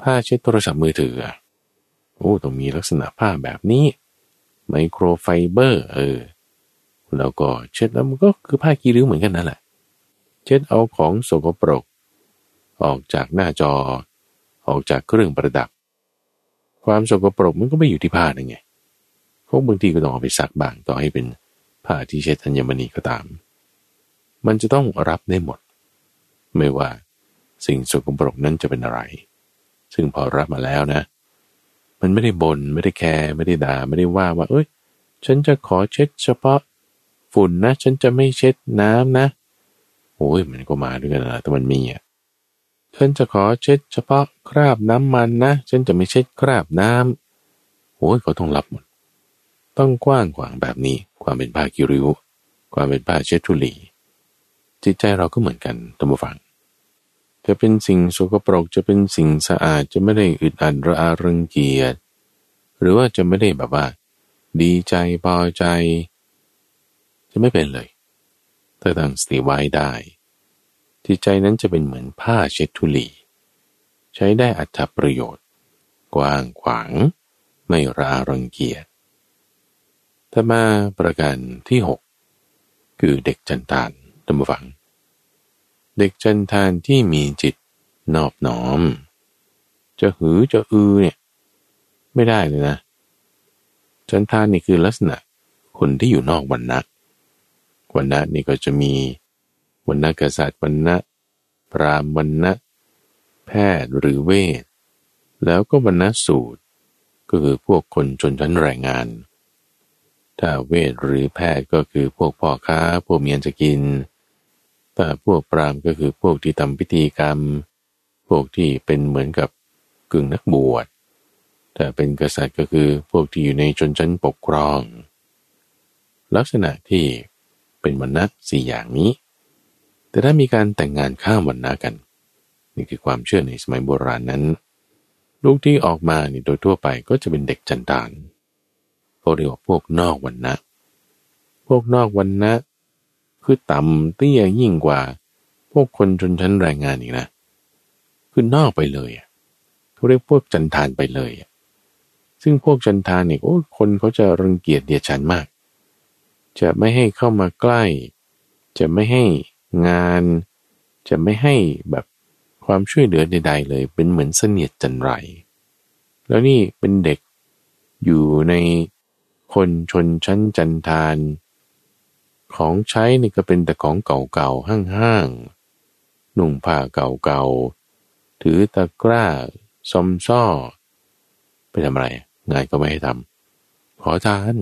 ผ้าเช็ดโทรศัพท์มือถือ โอ้ต้องมีลักษณะผ้าแบบนี้ไมโครไฟเบอร์เออแล้วก็เช็ดแล้วมันก็คือผ้ากีริ้วเหมือนกันนั่นแหละ เช็ดเอาของสกปรก ออกจากหน้าจอ ออกจากเครื่องประดับ ความสกปรกมันก็ไม่อยู่ที่ผ้านั่นไงเขาบางทีก็ต้องเอาไปซักบางต่อให้เป็นผ้าที่เช็ดธัญมณีก็ตาม มันจะต้องรับได้หมด ไม่ว่าสิ่งสกปรกนั้นจะเป็นอะไร ซึ่งพอรับมาแล้วนะ มันไม่ได้บน่นไม่ได้แคร์ไม่ได้ด่าไม่ได้ว่าว่า เอ้ย ฉันจะขอเช็ดเฉพาะฝุ่นนะ ฉันจะไม่เช็ดน้ำนะโอ้ยมันก็มาด้วยกันนะแต่มันมีอะฉันจะขอเช็ดเฉพาะคราบน้ำมันนะ ฉันจะไม่เช็ดคราบน้ำโอ้ยเขาต้องรับหมดต้องกว้างขวางแบบนี้ ความเป็นผ้ากิริวความเป็นผ้าเช็ดทุลีจิตใจเราก็เหมือนกันตัมบฟัง จะเป็นสิ่งสกปรกจะเป็นสิ่งสะอาดจะไม่ได้อึดอัดระอารังเกียจหรือว่าจะไม่ได้แบบว่า ดีใจพอใจ จะไม่เป็นเลยถ้าตั้งสติไว้ได้จิตใจนั้นจะเป็นเหมือนผ้าเช็ดทุลีใช้ได้อัตประโยชน์ กว้างขวาง ไม่ระอารังเกียจถ้ามาประการที่หกคือเด็กจันตานตัมฟัง เด็กจันทานที่มีจิตนอบน้อม จะหือจะอือเนี่ยไม่ได้เลยนะ จันทานนี่คือลักษณะคนที่อยู่นอกวันนะวันนะนี่ก็จะมีวันนะกษัตริย์วันนะพรามวันนะแพทย์หรือเวท แล้วก็วันนะสูตร ก็คือพวกคนชนชั้นแรงงาน ถ้าเวทหรือแพทย์ก็คือพวกพ่อค้าพวกเมียนจะกิน ถ้าพวกปรามก็คือพวกที่ทำพิธีกรรม พวกที่เป็นเหมือนกับกึ่งนักบวชถ้าเป็นกษัตริย์ก็คือพวกที่อยู่ในชนชั้นปกครอง ลักษณะที่เป็นวรรณะสี่อย่างนี้ แต่ถ้ามีการแต่งงานข้ามวรรณะกัน นี่คือความเชื่อในสมัยโบราณนั้น ลูกที่ออกมานี่โดยทั่วไปก็จะเป็นเด็กจันดานเขาเรียกว่าพวกนอกวรรณะ พวกนอกวรรณะ คือต่ำเตี้ยยิ่งกว่า พวกคนชนชั้นแรงงานอีกนะคือนอกไปเลยเขาเรียกพวกจันทานไปเลย ซึ่งพวกจันทานเนี่ยโอ้คนเขาจะรังเกียจเดียดฉันมาก จะไม่ให้เข้ามาใกล้ จะไม่ให้งาน จะไม่ให้แบบความช่วยเหลือใดๆเลย เป็นเหมือนเสนียดจันไร แล้วนี่เป็นเด็กอยู่ในคนชนชั้นจันทาน ของใช้นี่ก็เป็นแต่ของเก่าๆห้างๆนุ่งผ้าเก่าๆถือตะกร้าซอมซ่อ ไปทำอะไรงานก็ไม่ให้ทำขอทาน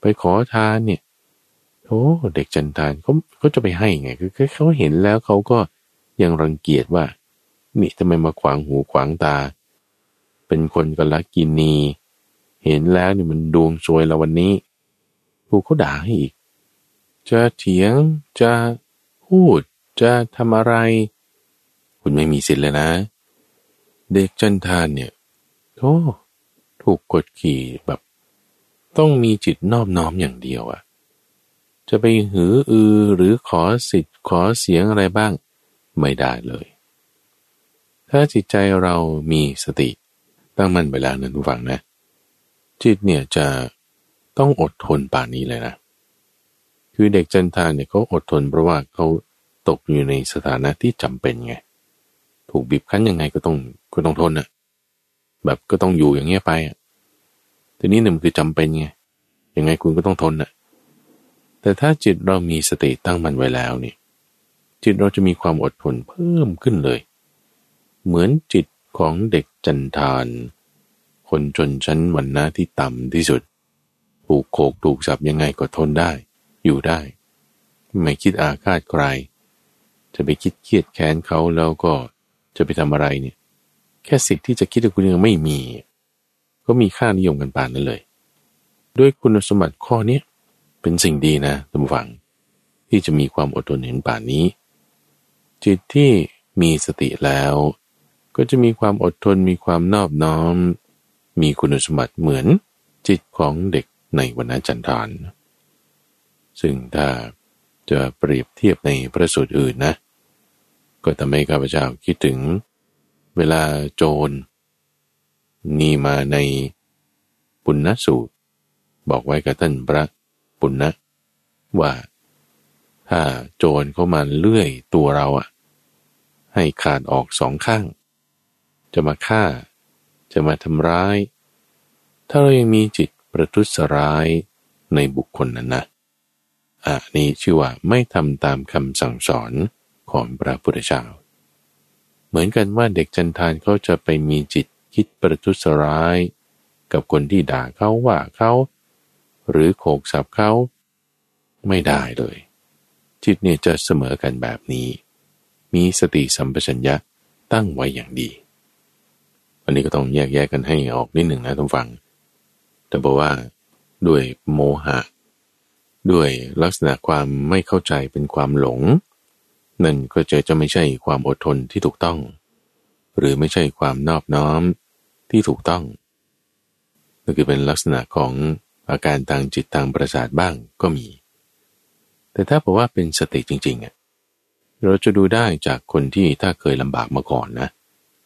ไปขอทานเนี่ยโอ้เด็กจันทานเขาเขาจะไปให้ไงคือเขาเห็นแล้วเขาก็ยังรังเกียจว่า นี่ทำไมมาขวางหูขวางตา เป็นคนกลักกินี เห็นแล้วนี่มันดวงซวยแล้ววันนี้ถูเขาด่าให้อีก จะเถียงจะพูดจะทำอะไร คุณไม่มีสิทธิ์เลยนะ เด็กจันทานเนี่ยโอ้ถูกกดขี่แบบ ต้องมีจิตนอบน้อมอย่างเดียวอะจะไปหืออือหรือขอสิทธิ์ขอเสียงอะไรบ้าง ไม่ได้เลย ถ้าจิตใจเรามีสติตั้งมั่นไปแล้วนะทุกฝังนะ จิตเนี่ยจะต้องอดทนป่านนี้เลยนะ คือเด็กจันทานเนี่ยเขาอดทนเพราะว่าเขาตกอยู่ในสถานะที่จำเป็นไง ถูกบีบคั้นยังไงก็ต้องก็ต้องทนนะแบบก็ต้องอยู่อย่างเงี้ยไปอะทีนี้เนี่ยมันคือจำเป็นไง ยังไงคุณก็ต้องทนอะ แต่ถ้าจิตเรามีสติตั้งมันไว้แล้วเนี่ย จิตเราจะมีความอดทนเพิ่มขึ้นเลย เหมือนจิตของเด็กจันทาน คนจนชั้นวันน้าที่ต่ำที่สุด ถูกโขกถูกจับยังไงก็ทนได้ อยู่ได้ ไม่คิดอาฆาตใคร จะไปคิดเครียดแค้นเขาแล้วก็จะไปทำอะไรเนี่ย แค่สิทธิ์ที่จะคิดว่าคุณยังไม่มี ก็มีค่านิยมกันปานนั้นเลย ด้วยคุณสมบัติข้อนี้เป็นสิ่งดีนะท่านฟัง ที่จะมีความอดทนเห็นป่านนี้ จิตที่มีสติแล้ว ก็จะมีความอดทนมีความนอบน้อม มีคุณสมบัติเหมือนจิตของเด็กในวันนจันทาน ซึ่งถ้าจะเปรียบเทียบในพระสูตรอื่นนะ ก็ทำให้ข้าพเจ้าคิดถึงเวลาโจรนี่มาในปุณณสูตร บอกไว้กับท่านพระปุณณะว่าถ้าโจรเข้ามาเลื่อยตัวเราอะให้ขาดออกสองข้าง จะมาฆ่า จะมาทำร้าย ถ้าเรายังมีจิตประทุษร้ายในบุคคลนั้นนะ อะนี่ชื่อว่าไม่ทำตามคำสั่งสอนของพระพุทธเจ้า เหมือนกันว่าเด็กจันทานเขาจะไปมีจิตคิดประทุษร้าย กับคนที่ด่าเขาว่าเขาหรือโขกสับเขาไม่ได้เลย จิตเนี่ยจะเสมอกันแบบนี้ มีสติสัมปชัญญะตั้งไว้อย่างดีอันนี้ก็ต้องแยกแยกกันให้ออกนิดหนึ่งนะทุกฝัง แต่บอกว่าด้วยโมหะ ด้วยลักษณะความไม่เข้าใจเป็นความหลง นั่นก็จะจะไม่ใช่ความอดทนที่ถูกต้อง หรือไม่ใช่ความนอบน้อมที่ถูกต้องนั่นคือเป็นลักษณะของอาการทางจิตทางประสาทบ้างก็มี แต่ถ้าบอกว่าเป็นสติจริงๆอะเราจะดูได้จากคนที่ถ้าเคยลำบากมาก่อนนะ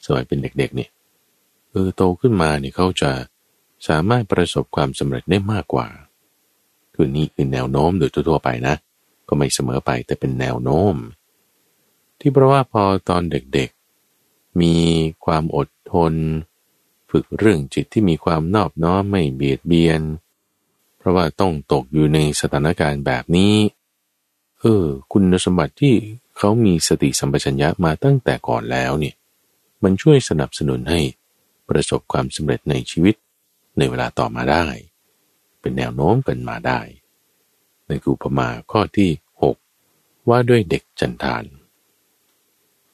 สมัยเป็นเด็กๆเนี่ยเออโตขึ้นมาเนี่ยเขาจะสามารถประสบความสำเร็จได้มากกว่า คือนี่คือแนวโน้มโดยทั่วไปนะ ก็ไม่เสมอไปแต่เป็นแนวโน้ม ที่เพราะว่าพอตอนเด็กๆ มีความอดทน ฝึกเรื่องจิตที่มีความนอบน้อมไม่เบียดเบียน เพราะว่าต้องตกอยู่ในสถานการณ์แบบนี้ เออ คุณสมบัติที่เขามีสติสัมปชัญญะมาตั้งแต่ก่อนแล้วเนี่ย มันช่วยสนับสนุนให้ประสบความสำเร็จในชีวิตในเวลาต่อมาได้ เป็นแนวโน้มกันมาได้ในกุปมาข้อที่ 6 ว่าด้วยเด็กจันทาน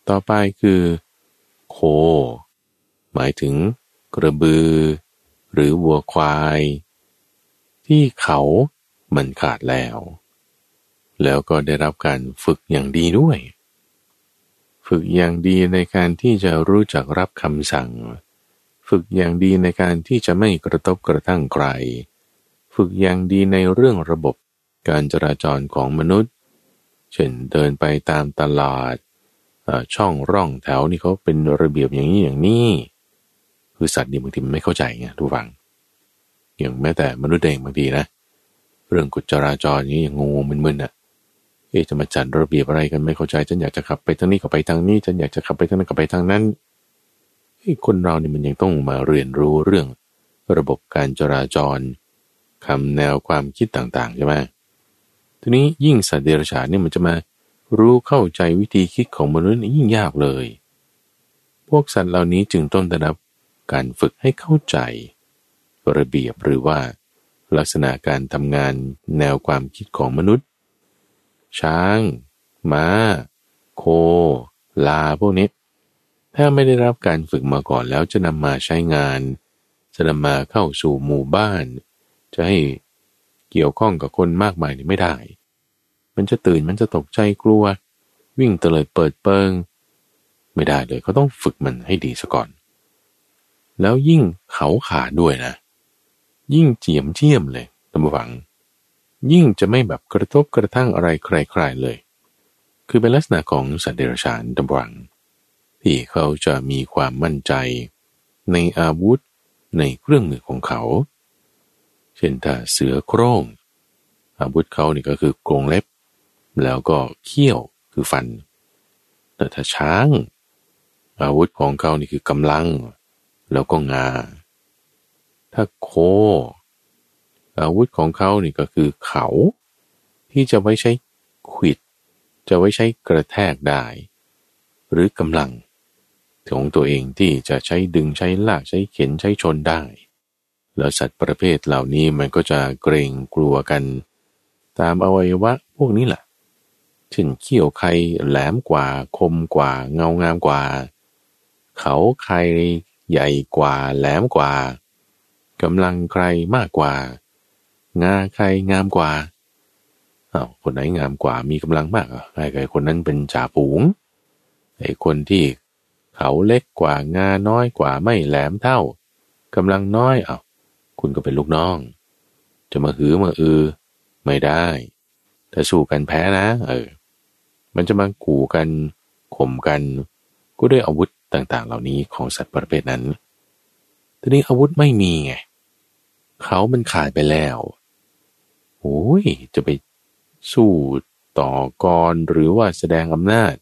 ต่อไปคือ โค หมายถึงกระบือ หรือวัวควาย ที่เขามันขาดแล้ว แล้วก็ได้รับการฝึกอย่างดีด้วย ฝึกอย่างดีในการที่จะรู้จักรับคำสั่ง ฝึกอย่างดีในการที่จะไม่กระทบกระทั่งใคร ฝึกอย่างดีในเรื่องระบบการจราจรของมนุษย์ เช่นเดินไปตามตลาด ช่องร่องแถวนี่เขาเป็นระเบียบอย่างนี้อย่างนี้ คือสัตว์นี่บางทีมันไม่เข้าใจไงทุกฝัง อย่างแม้แต่มนุษย์เองบางทีนะ เรื่องกฎจราจรนี้ยังงงมึนๆอะ เอ๊จะมาจัดระเบียบอะไรกันไม่เข้าใจ ฉันอยากจะขับไปทางนี้ก็ไปทางนี้ ฉันอยากจะขับไปทางนั้นก็ไปทางนั้นคนเราเนี่ยมันยังต้องมาเรียนรู้เรื่องระบบการจราจร คำแนวความคิดต่างๆใช่ไหมทีนี้ยิ่งสัตว์เดรัจฉานเนี่ยมันจะมารู้เข้าใจวิธีคิดของมนุษย์ยิ่งยากเลย พวกสัตว์เหล่านี้จึงต้องได้รับการฝึกให้เข้าใจ ระเบียบหรือว่า ลักษณะการทำงานแนวความคิดของมนุษย์ ช้าง ม้า โค ลาพวกนี้ ถ้าไม่ได้รับการฝึกมาก่อนแล้วจะนำมาใช้งาน จะนำมาเข้าสู่หมู่บ้าน จะให้เกี่ยวข้องกับคนมากมายนี่ไม่ได้ มันจะตื่นมันจะตกใจกลัว วิ่งเตลิดเปิดเปิง ไม่ได้เลยเขาต้องฝึกมันให้ดีซะก่อน แล้วยิ่งเขาขาด้วยนะ ยิ่งเจียมเจียมเลยตำฝัง ยิ่งจะไม่แบบกระทบกระทั่งอะไรใครๆเลย คือเป็นลักษณะของสัตว์เดรัจฉานตำฝัง ที่เขาจะมีความมั่นใจ ในอาวุธในเครื่องมือของเขา เช่นถ้าเสือโคร่งอาวุธเขานี่ก็คือกรงเล็บ แล้วก็เขี้ยวคือฟัน แต่ถ้าช้าง อาวุธของเขานี่คือกำลัง แล้วก็งา ถ้าโค อาวุธของเขานี่ก็คือเขา ที่จะไว้ใช้ขิด จะไว้ใช้กระแทกได้ หรือกำลัง ของตัวเองที่จะใช้ดึงใช้ลากใช้เข็นใช้ชนได้ แล้วสัตว์ประเภทเหล่านี้มันก็จะเกรงกลัวกัน ตามอวัยวะพวกนี้แหละเช่นเขี้ยวใครแหลมกว่าคมกว่าเงางามกว่า เขาใครใหญ่กว่าแหลมกว่ากำลังใครมากกว่า งาใครงามกว่าอา้าวคนไหนงามกว่ามีกำลังมากอะไอ้คนนั้นเป็นจ่าฝูงไอ้คนที่เขาเล็กกว่างาน้อยกว่าไม่แหลมเท่ากำลังน้อยอา้าว คุณก็เป็นลูกน้อง จะมาหือมาอือ ไม่ได้ ถ้าสู้กันแพ้นะ เออ มันจะมาขู่กันข่มกันก็ด้วยอาวุธต่าง ๆ เหล่านี้ของสัตว์ประเภทนั้น ทีนี้อาวุธไม่มีไงเขามันขาดไปแล้วโอ้ย จะไปสู้ต่อกรหรือว่าแสดงอำนาจ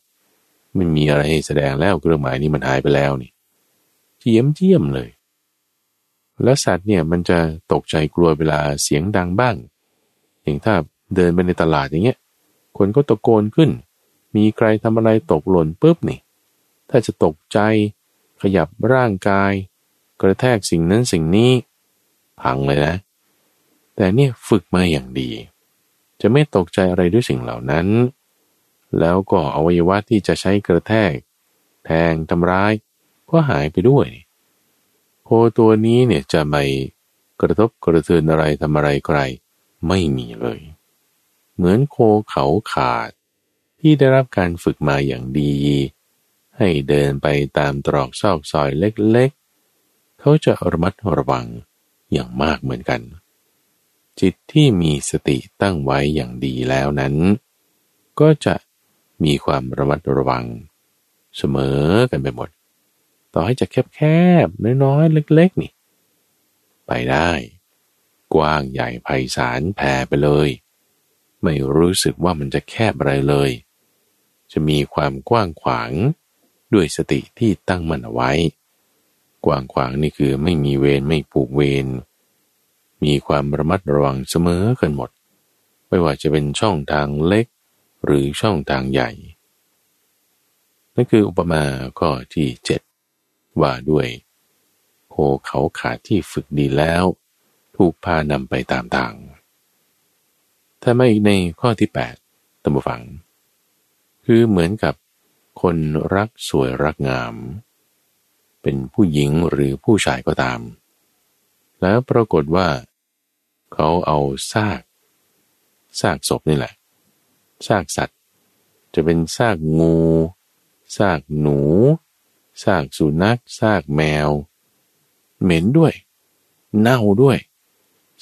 ไม่มีอะไรให้แสดงแล้วเครื่องหมายนี้มันหายไปแล้วนี่เจียมเจียมเลย แล้วสัตว์เนี่ยมันจะตกใจกลัวเวลาเสียงดังบ้าง อย่างถ้าเดินไปในตลาดอย่างเงี้ย คนก็ตะโกนขึ้น มีใครทำอะไรตกหล่นปุ๊บนี่ ถ้าจะตกใจ ขยับร่างกาย กระแทกสิ่งนั้นสิ่งนี้ พังเลยนะ แต่เนี่ยฝึกมาอย่างดี จะไม่ตกใจอะไรด้วยสิ่งเหล่านั้น แล้วก็อวัยวะที่จะใช้กระแทก แทงทำร้าย ก็หายไปด้วย โคตัวนี้เนี่ยจะไม่กระทบกระเทือนอะไรทำอะไรใคร ไม่มีเลย เหมือนโคเขาขาด ที่ได้รับการฝึกมาอย่างดี ให้เดินไปตามตรอกซอกซอยเล็กๆ เขาจะระมัดระวังอย่างมากเหมือนกัน จิตที่มีสติตั้งไว้อย่างดีแล้วนั้น ก็จะมีความระมัดระวัง เสมอกันไปหมด ต่อให้จะแคบๆน้อยๆเล็ก ๆ นี่ ไปได้ กว้างใหญ่ไพศาลแผ่ไปเลย ไม่รู้สึกว่ามันจะแคบอะไรเลย จะมีความกว้างขวางด้วยสติที่ตั้งมันเอาไว้ กว้างขวางนี่คือไม่มีเวรไม่ผูกเวรมีความระมัดระวังเสมอกันหมด ไม่ว่าจะเป็นช่องทางเล็กหรือช่องทางใหญ่นั่นคืออุปมาข้อที่เจ็ด ว่าด้วยโคเขาขาดที่ฝึกดีแล้ว ถูกพานำไปตามทางถ้าไม่ในข้อที่8ตัมบฟัง คือเหมือนกับคนรักสวยรักงาม เป็นผู้หญิงหรือผู้ชายก็ตาม แล้วปรากฏว่า เขาเอาซากซากศพนี่แหละซากสัตว์ จะเป็นซากงูซากหนู ซากสุนัขซากแมว เหม็นด้วย เน่าด้วย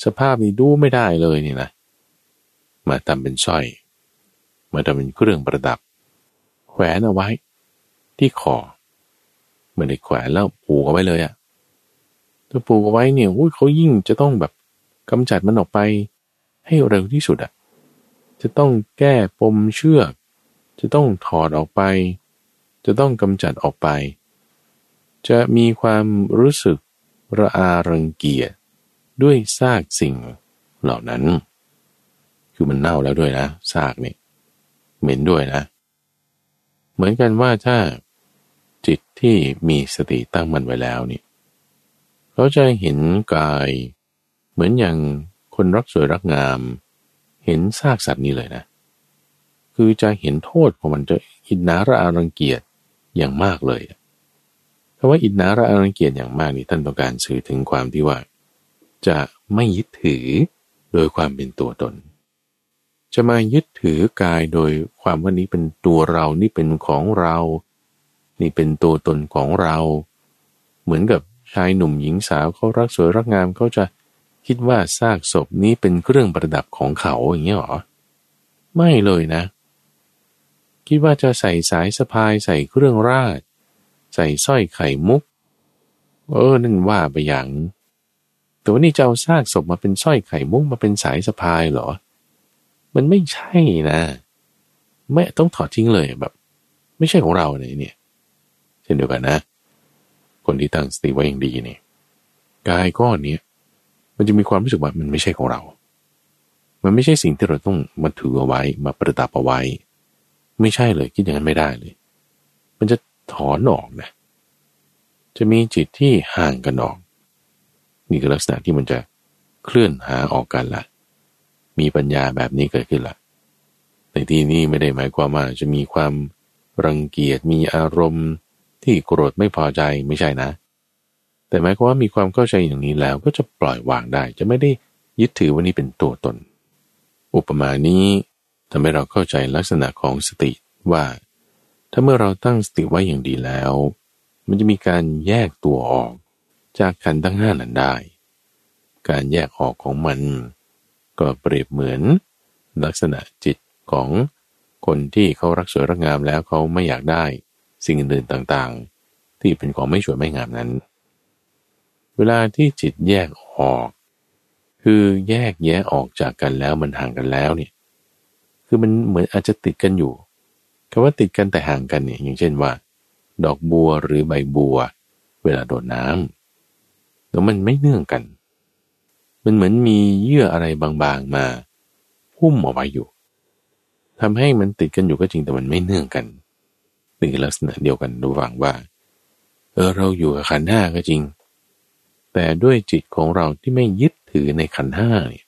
สภาพนี้ดูไม่ได้เลยนี่นะ มาทำเป็นสร้อย มาทำเป็นเครื่องประดับ แขวนเอาไว้ ที่คอไม่ได้แขวนแล้วผูกเอาไว้เลยอะถ้าผูกเอาไว้เนี่ยอุ้ยเขายิ่งจะต้องแบบกำจัดมันออกไป ให้เร็วที่สุดอะจะต้องแก้ปมเชือก จะต้องถอดออกไป จะต้องกำจัดออกไป จะมีความรู้สึกระอารังเกียจด้วยซากสิ่งเหล่านั้น คือมันเน่าแล้วด้วยนะซากนี่เหม็นด้วยนะ เหมือนกันว่าถ้าจิตที่มีสติตั้งมันไว้แล้วนี่เขาจะเห็นกาย เหมือนอย่างคนรักสวยรักงาม เห็นซากสัตว์นี้เลยนะ คือจะเห็นโทษของมันจะอินนาระอารังเกียจอย่างมากเลย คำว่าอินนาระอารังเกียจอย่างมากนี่ท่านต้องการสื่อถึงความที่ว่า จะไม่ยึดถือโดยความเป็นตัวตน จะมายึดถือกายโดยความว่านี้เป็นตัวเรานี่เป็นของเรา นี่เป็นตัวตนของเรา เหมือนกับชายหนุ่มหญิงสาวเขารักสวยรักงามเขาจะคิดว่าซากศพนี้เป็นเครื่องประดับของเขาอย่างนี้หรอ ไม่เลยนะ คิดว่าจะใส่สายสะพายใส่เครื่องราช ใส่สร้อยไข่มุก เออ นั่นว่าไปอย่างแต่ว่านี่จะเอาซากศพมาเป็นสร้อยไข่มุกมาเป็นสายสะพายเหรอ มันไม่ใช่นะไม่ต้องถอดทิ้งเลยแบบ ไม่ใช่ของเราเนี่ยเนี่ย เช่นเดียวกันนะ คนที่ตั้งสติไว้อย่างดีเนี่ยกายก้อนนี้มันจะมีความรู้สึกว่ามันไม่ใช่ของเรา มันไม่ใช่สิ่งที่เราต้องมาถือเอาไว้มาประดับเอาไว้ ไม่ใช่เลยคิดอย่างนั้นไม่ได้เลย มันจะ ถอนออกนะจะมีจิตที่ห่างกันออก นี่คือลักษณะที่มันจะเคลื่อนหาออกกันละมีปัญญาแบบนี้เกิดขึ้นละในที่นี้ไม่ได้หมายความว่าจะมีความรังเกียจมีอารมณ์ที่โกรธไม่พอใจไม่ใช่นะ แต่หมายความว่ามีความเข้าใจอย่างนี้แล้วก็จะปล่อยวางได้ จะไม่ได้ยึดถือว่านี่เป็นตัวตน อุปมานี้ทำให้เราเข้าใจลักษณะของสติว่า ถ้าเมื่อเราตั้งสติไว้อย่างดีแล้ว มันจะมีการแยกตัวออกจากขันทั้งห้านั้นได้ การแยกออกของมัน ก็เปรียบเหมือน ลักษณะจิตของคนที่เขารักสวยรักงามแล้วเขาไม่อยากได้ สิ่งอื่นต่างๆ ที่เป็นของไม่สวยไม่งามนั้น เวลาที่จิตแยกออก คือแยกแยะออกจากกันแล้วมันห่างกันแล้วเนี่ย คือมันเหมือนอาจจะติดกันอยู่ คำว่าติดกันแต่ห่างกันเนี่ยอย่างเช่นว่า ดอกบัวหรือใบบัว เวลาโดดน้ำแล้วมันไม่เนื่องกัน มันเหมือนมีเยื่ออะไรบางๆมาหุ้มเอาไว้อยู่ทำให้มันติดกันอยู่ก็จริงแต่มันไม่เนื่องกันนี่ลักษณะเดียวกันระหว่างว่า เออเราอยู่กับขันห้าก็จริง แต่ด้วยจิตของเราที่ไม่ยึดถือในขันห้าเนี่ย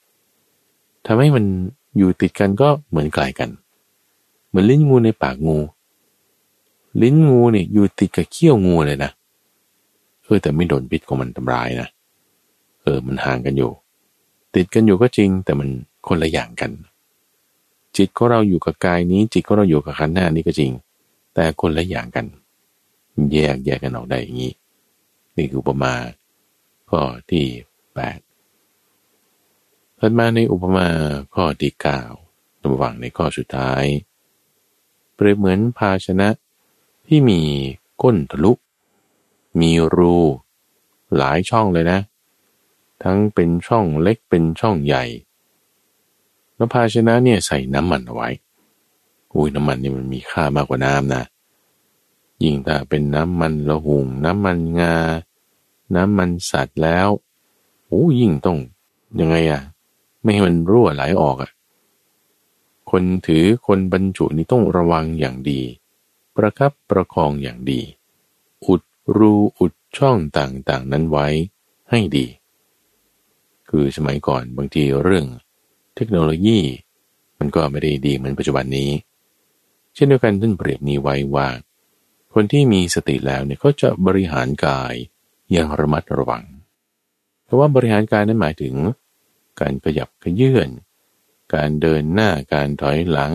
ทำให้มันอยู่ติดกันก็เหมือนไกลกัน มือนลิ้นงูในปากงู ลิ้นงูเนี่ยอยู่ติดกับเขี้ยวงูเลยนะเออแต่ไม่โดนพิษของมันทำร้ายนะเออมันห่างกันอยู่ ติดกันอยู่ก็จริง แต่มันคนละอย่างกัน จิตของเราอยู่กับกายนี้ จิตของเราอยู่กับขันธ์หน้านี้ก็จริง แต่คนละอย่างกัน แยกแยกกันออกได้อย่างนี้นี่คืออุปมาข้อที่แปดถัดมาในอุปมาข้อที่เก้าระหว่างในข้อสุดท้าย เปรียบเหมือนภาชนะที่มีก้นทะลุ มีรู หลายช่องเลยนะ ทั้งเป็นช่องเล็กเป็นช่องใหญ่ แล้วภาชนะเนี่ยใส่น้ำมันเอาไว้ อุ้ยน้ำมันนี่มันมีค่ามากกว่าน้ำนะ ยิ่งถ้าเป็นน้ำมันละหุง น้ำมันงา น้ำมันสัตว์แล้วโอ้ยิ่งต้องยังไงอะไม่ให้มันรั่วไหลออกอะ คนถือคนบรรจุนี่ต้องระวังอย่างดี ประคับประคองอย่างดี อุดรูอุดช่องต่างๆ นั้นไว้ให้ดี คือสมัยก่อนบางทีเรื่องเทคโนโลยี มันก็ไม่ได้ดีเหมือนปัจจุบันนี้ เช่นเดียวกันท่านเปรียบนี้ไว้ว่า คนที่มีสติแล้วเนี่ยเขาจะบริหารกายอย่างระมัดระวังเพราะว่าบริหารกายนั้นหมายถึง การขยับขยื่น การเดินหน้าการถอยหลัง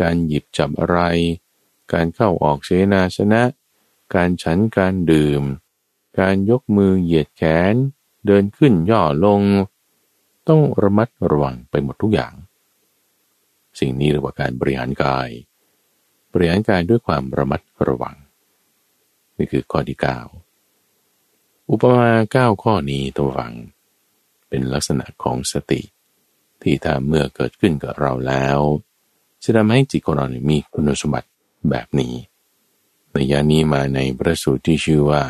การหยิบจับอะไร การเข้าออกเสนาสนะ การฉันการดื่ม การยกมือเหยียดแขน เดินขึ้นย่อลง ต้องระมัดระวังไปหมดทุกอย่าง สิ่งนี้เรียกว่าการบริหารกาย บริหารกายด้วยความระมัดระวัง นี่คือข้อที่ 9 อุปมาเก้าข้อนี้ตัวฟัง เป็นลักษณะของสติ ที่ถ้าเมื่อเกิดขึ้นกับเราแล้ว จะทำให้จิตของเรามีคุณสมบัติแบบนี้ในยานี้มาในพระสูตรที่ชื่อว่า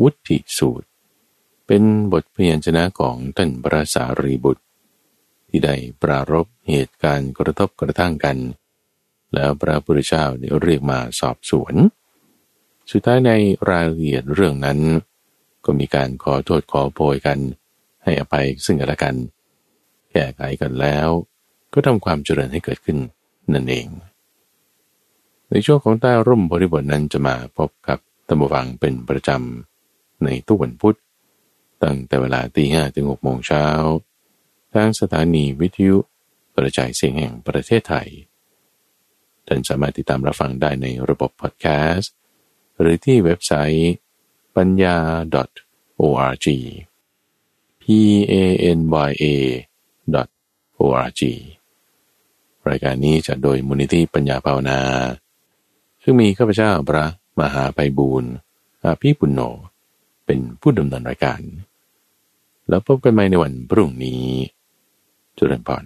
วุติสูตร เป็นบทพยัญชนะของท่านพระสารีบุตร ที่ได้ปรารบเหตุการณ์กระทบกระทั่งกัน แล้วพระพุทธเจ้าได้เรียกมาสอบสวน สุดท้ายในรายละเอียดเรื่องนั้น ก็มีการขอโทษขอโพยกัน ให้อภัยซึ่งกันและกัน ก้ไขกันแล้ว ก็ทำความเจริญให้เกิดขึ้นนั่นเอง ในช่วงของใต้ร่มบริบทนั้นจะมาพบกับตมวังเป็นประจำ ในทุกวันพุธ ตั้งแต่เวลาตีห้ถึงหกโมงเช้า ทางสถานีวิทยุกระจายเสียงแห่งประเทศไทย ท่านสามารถติดตามรับฟังได้ในระบบพอดแคสต์ หรือที่เว็บไซต์ปัญญา o r g p a n y a o r g รายการนี้จะโดยมูลนิธิปัญญาภาวนา ซึ่งมีข้าพเจ้าพระมหาไพบูรณ์อาภีปุณโญเป็นผู้ดำเนินรายการ แล้วพบกันใหม่ในวันพรุ่งนี้จุลพร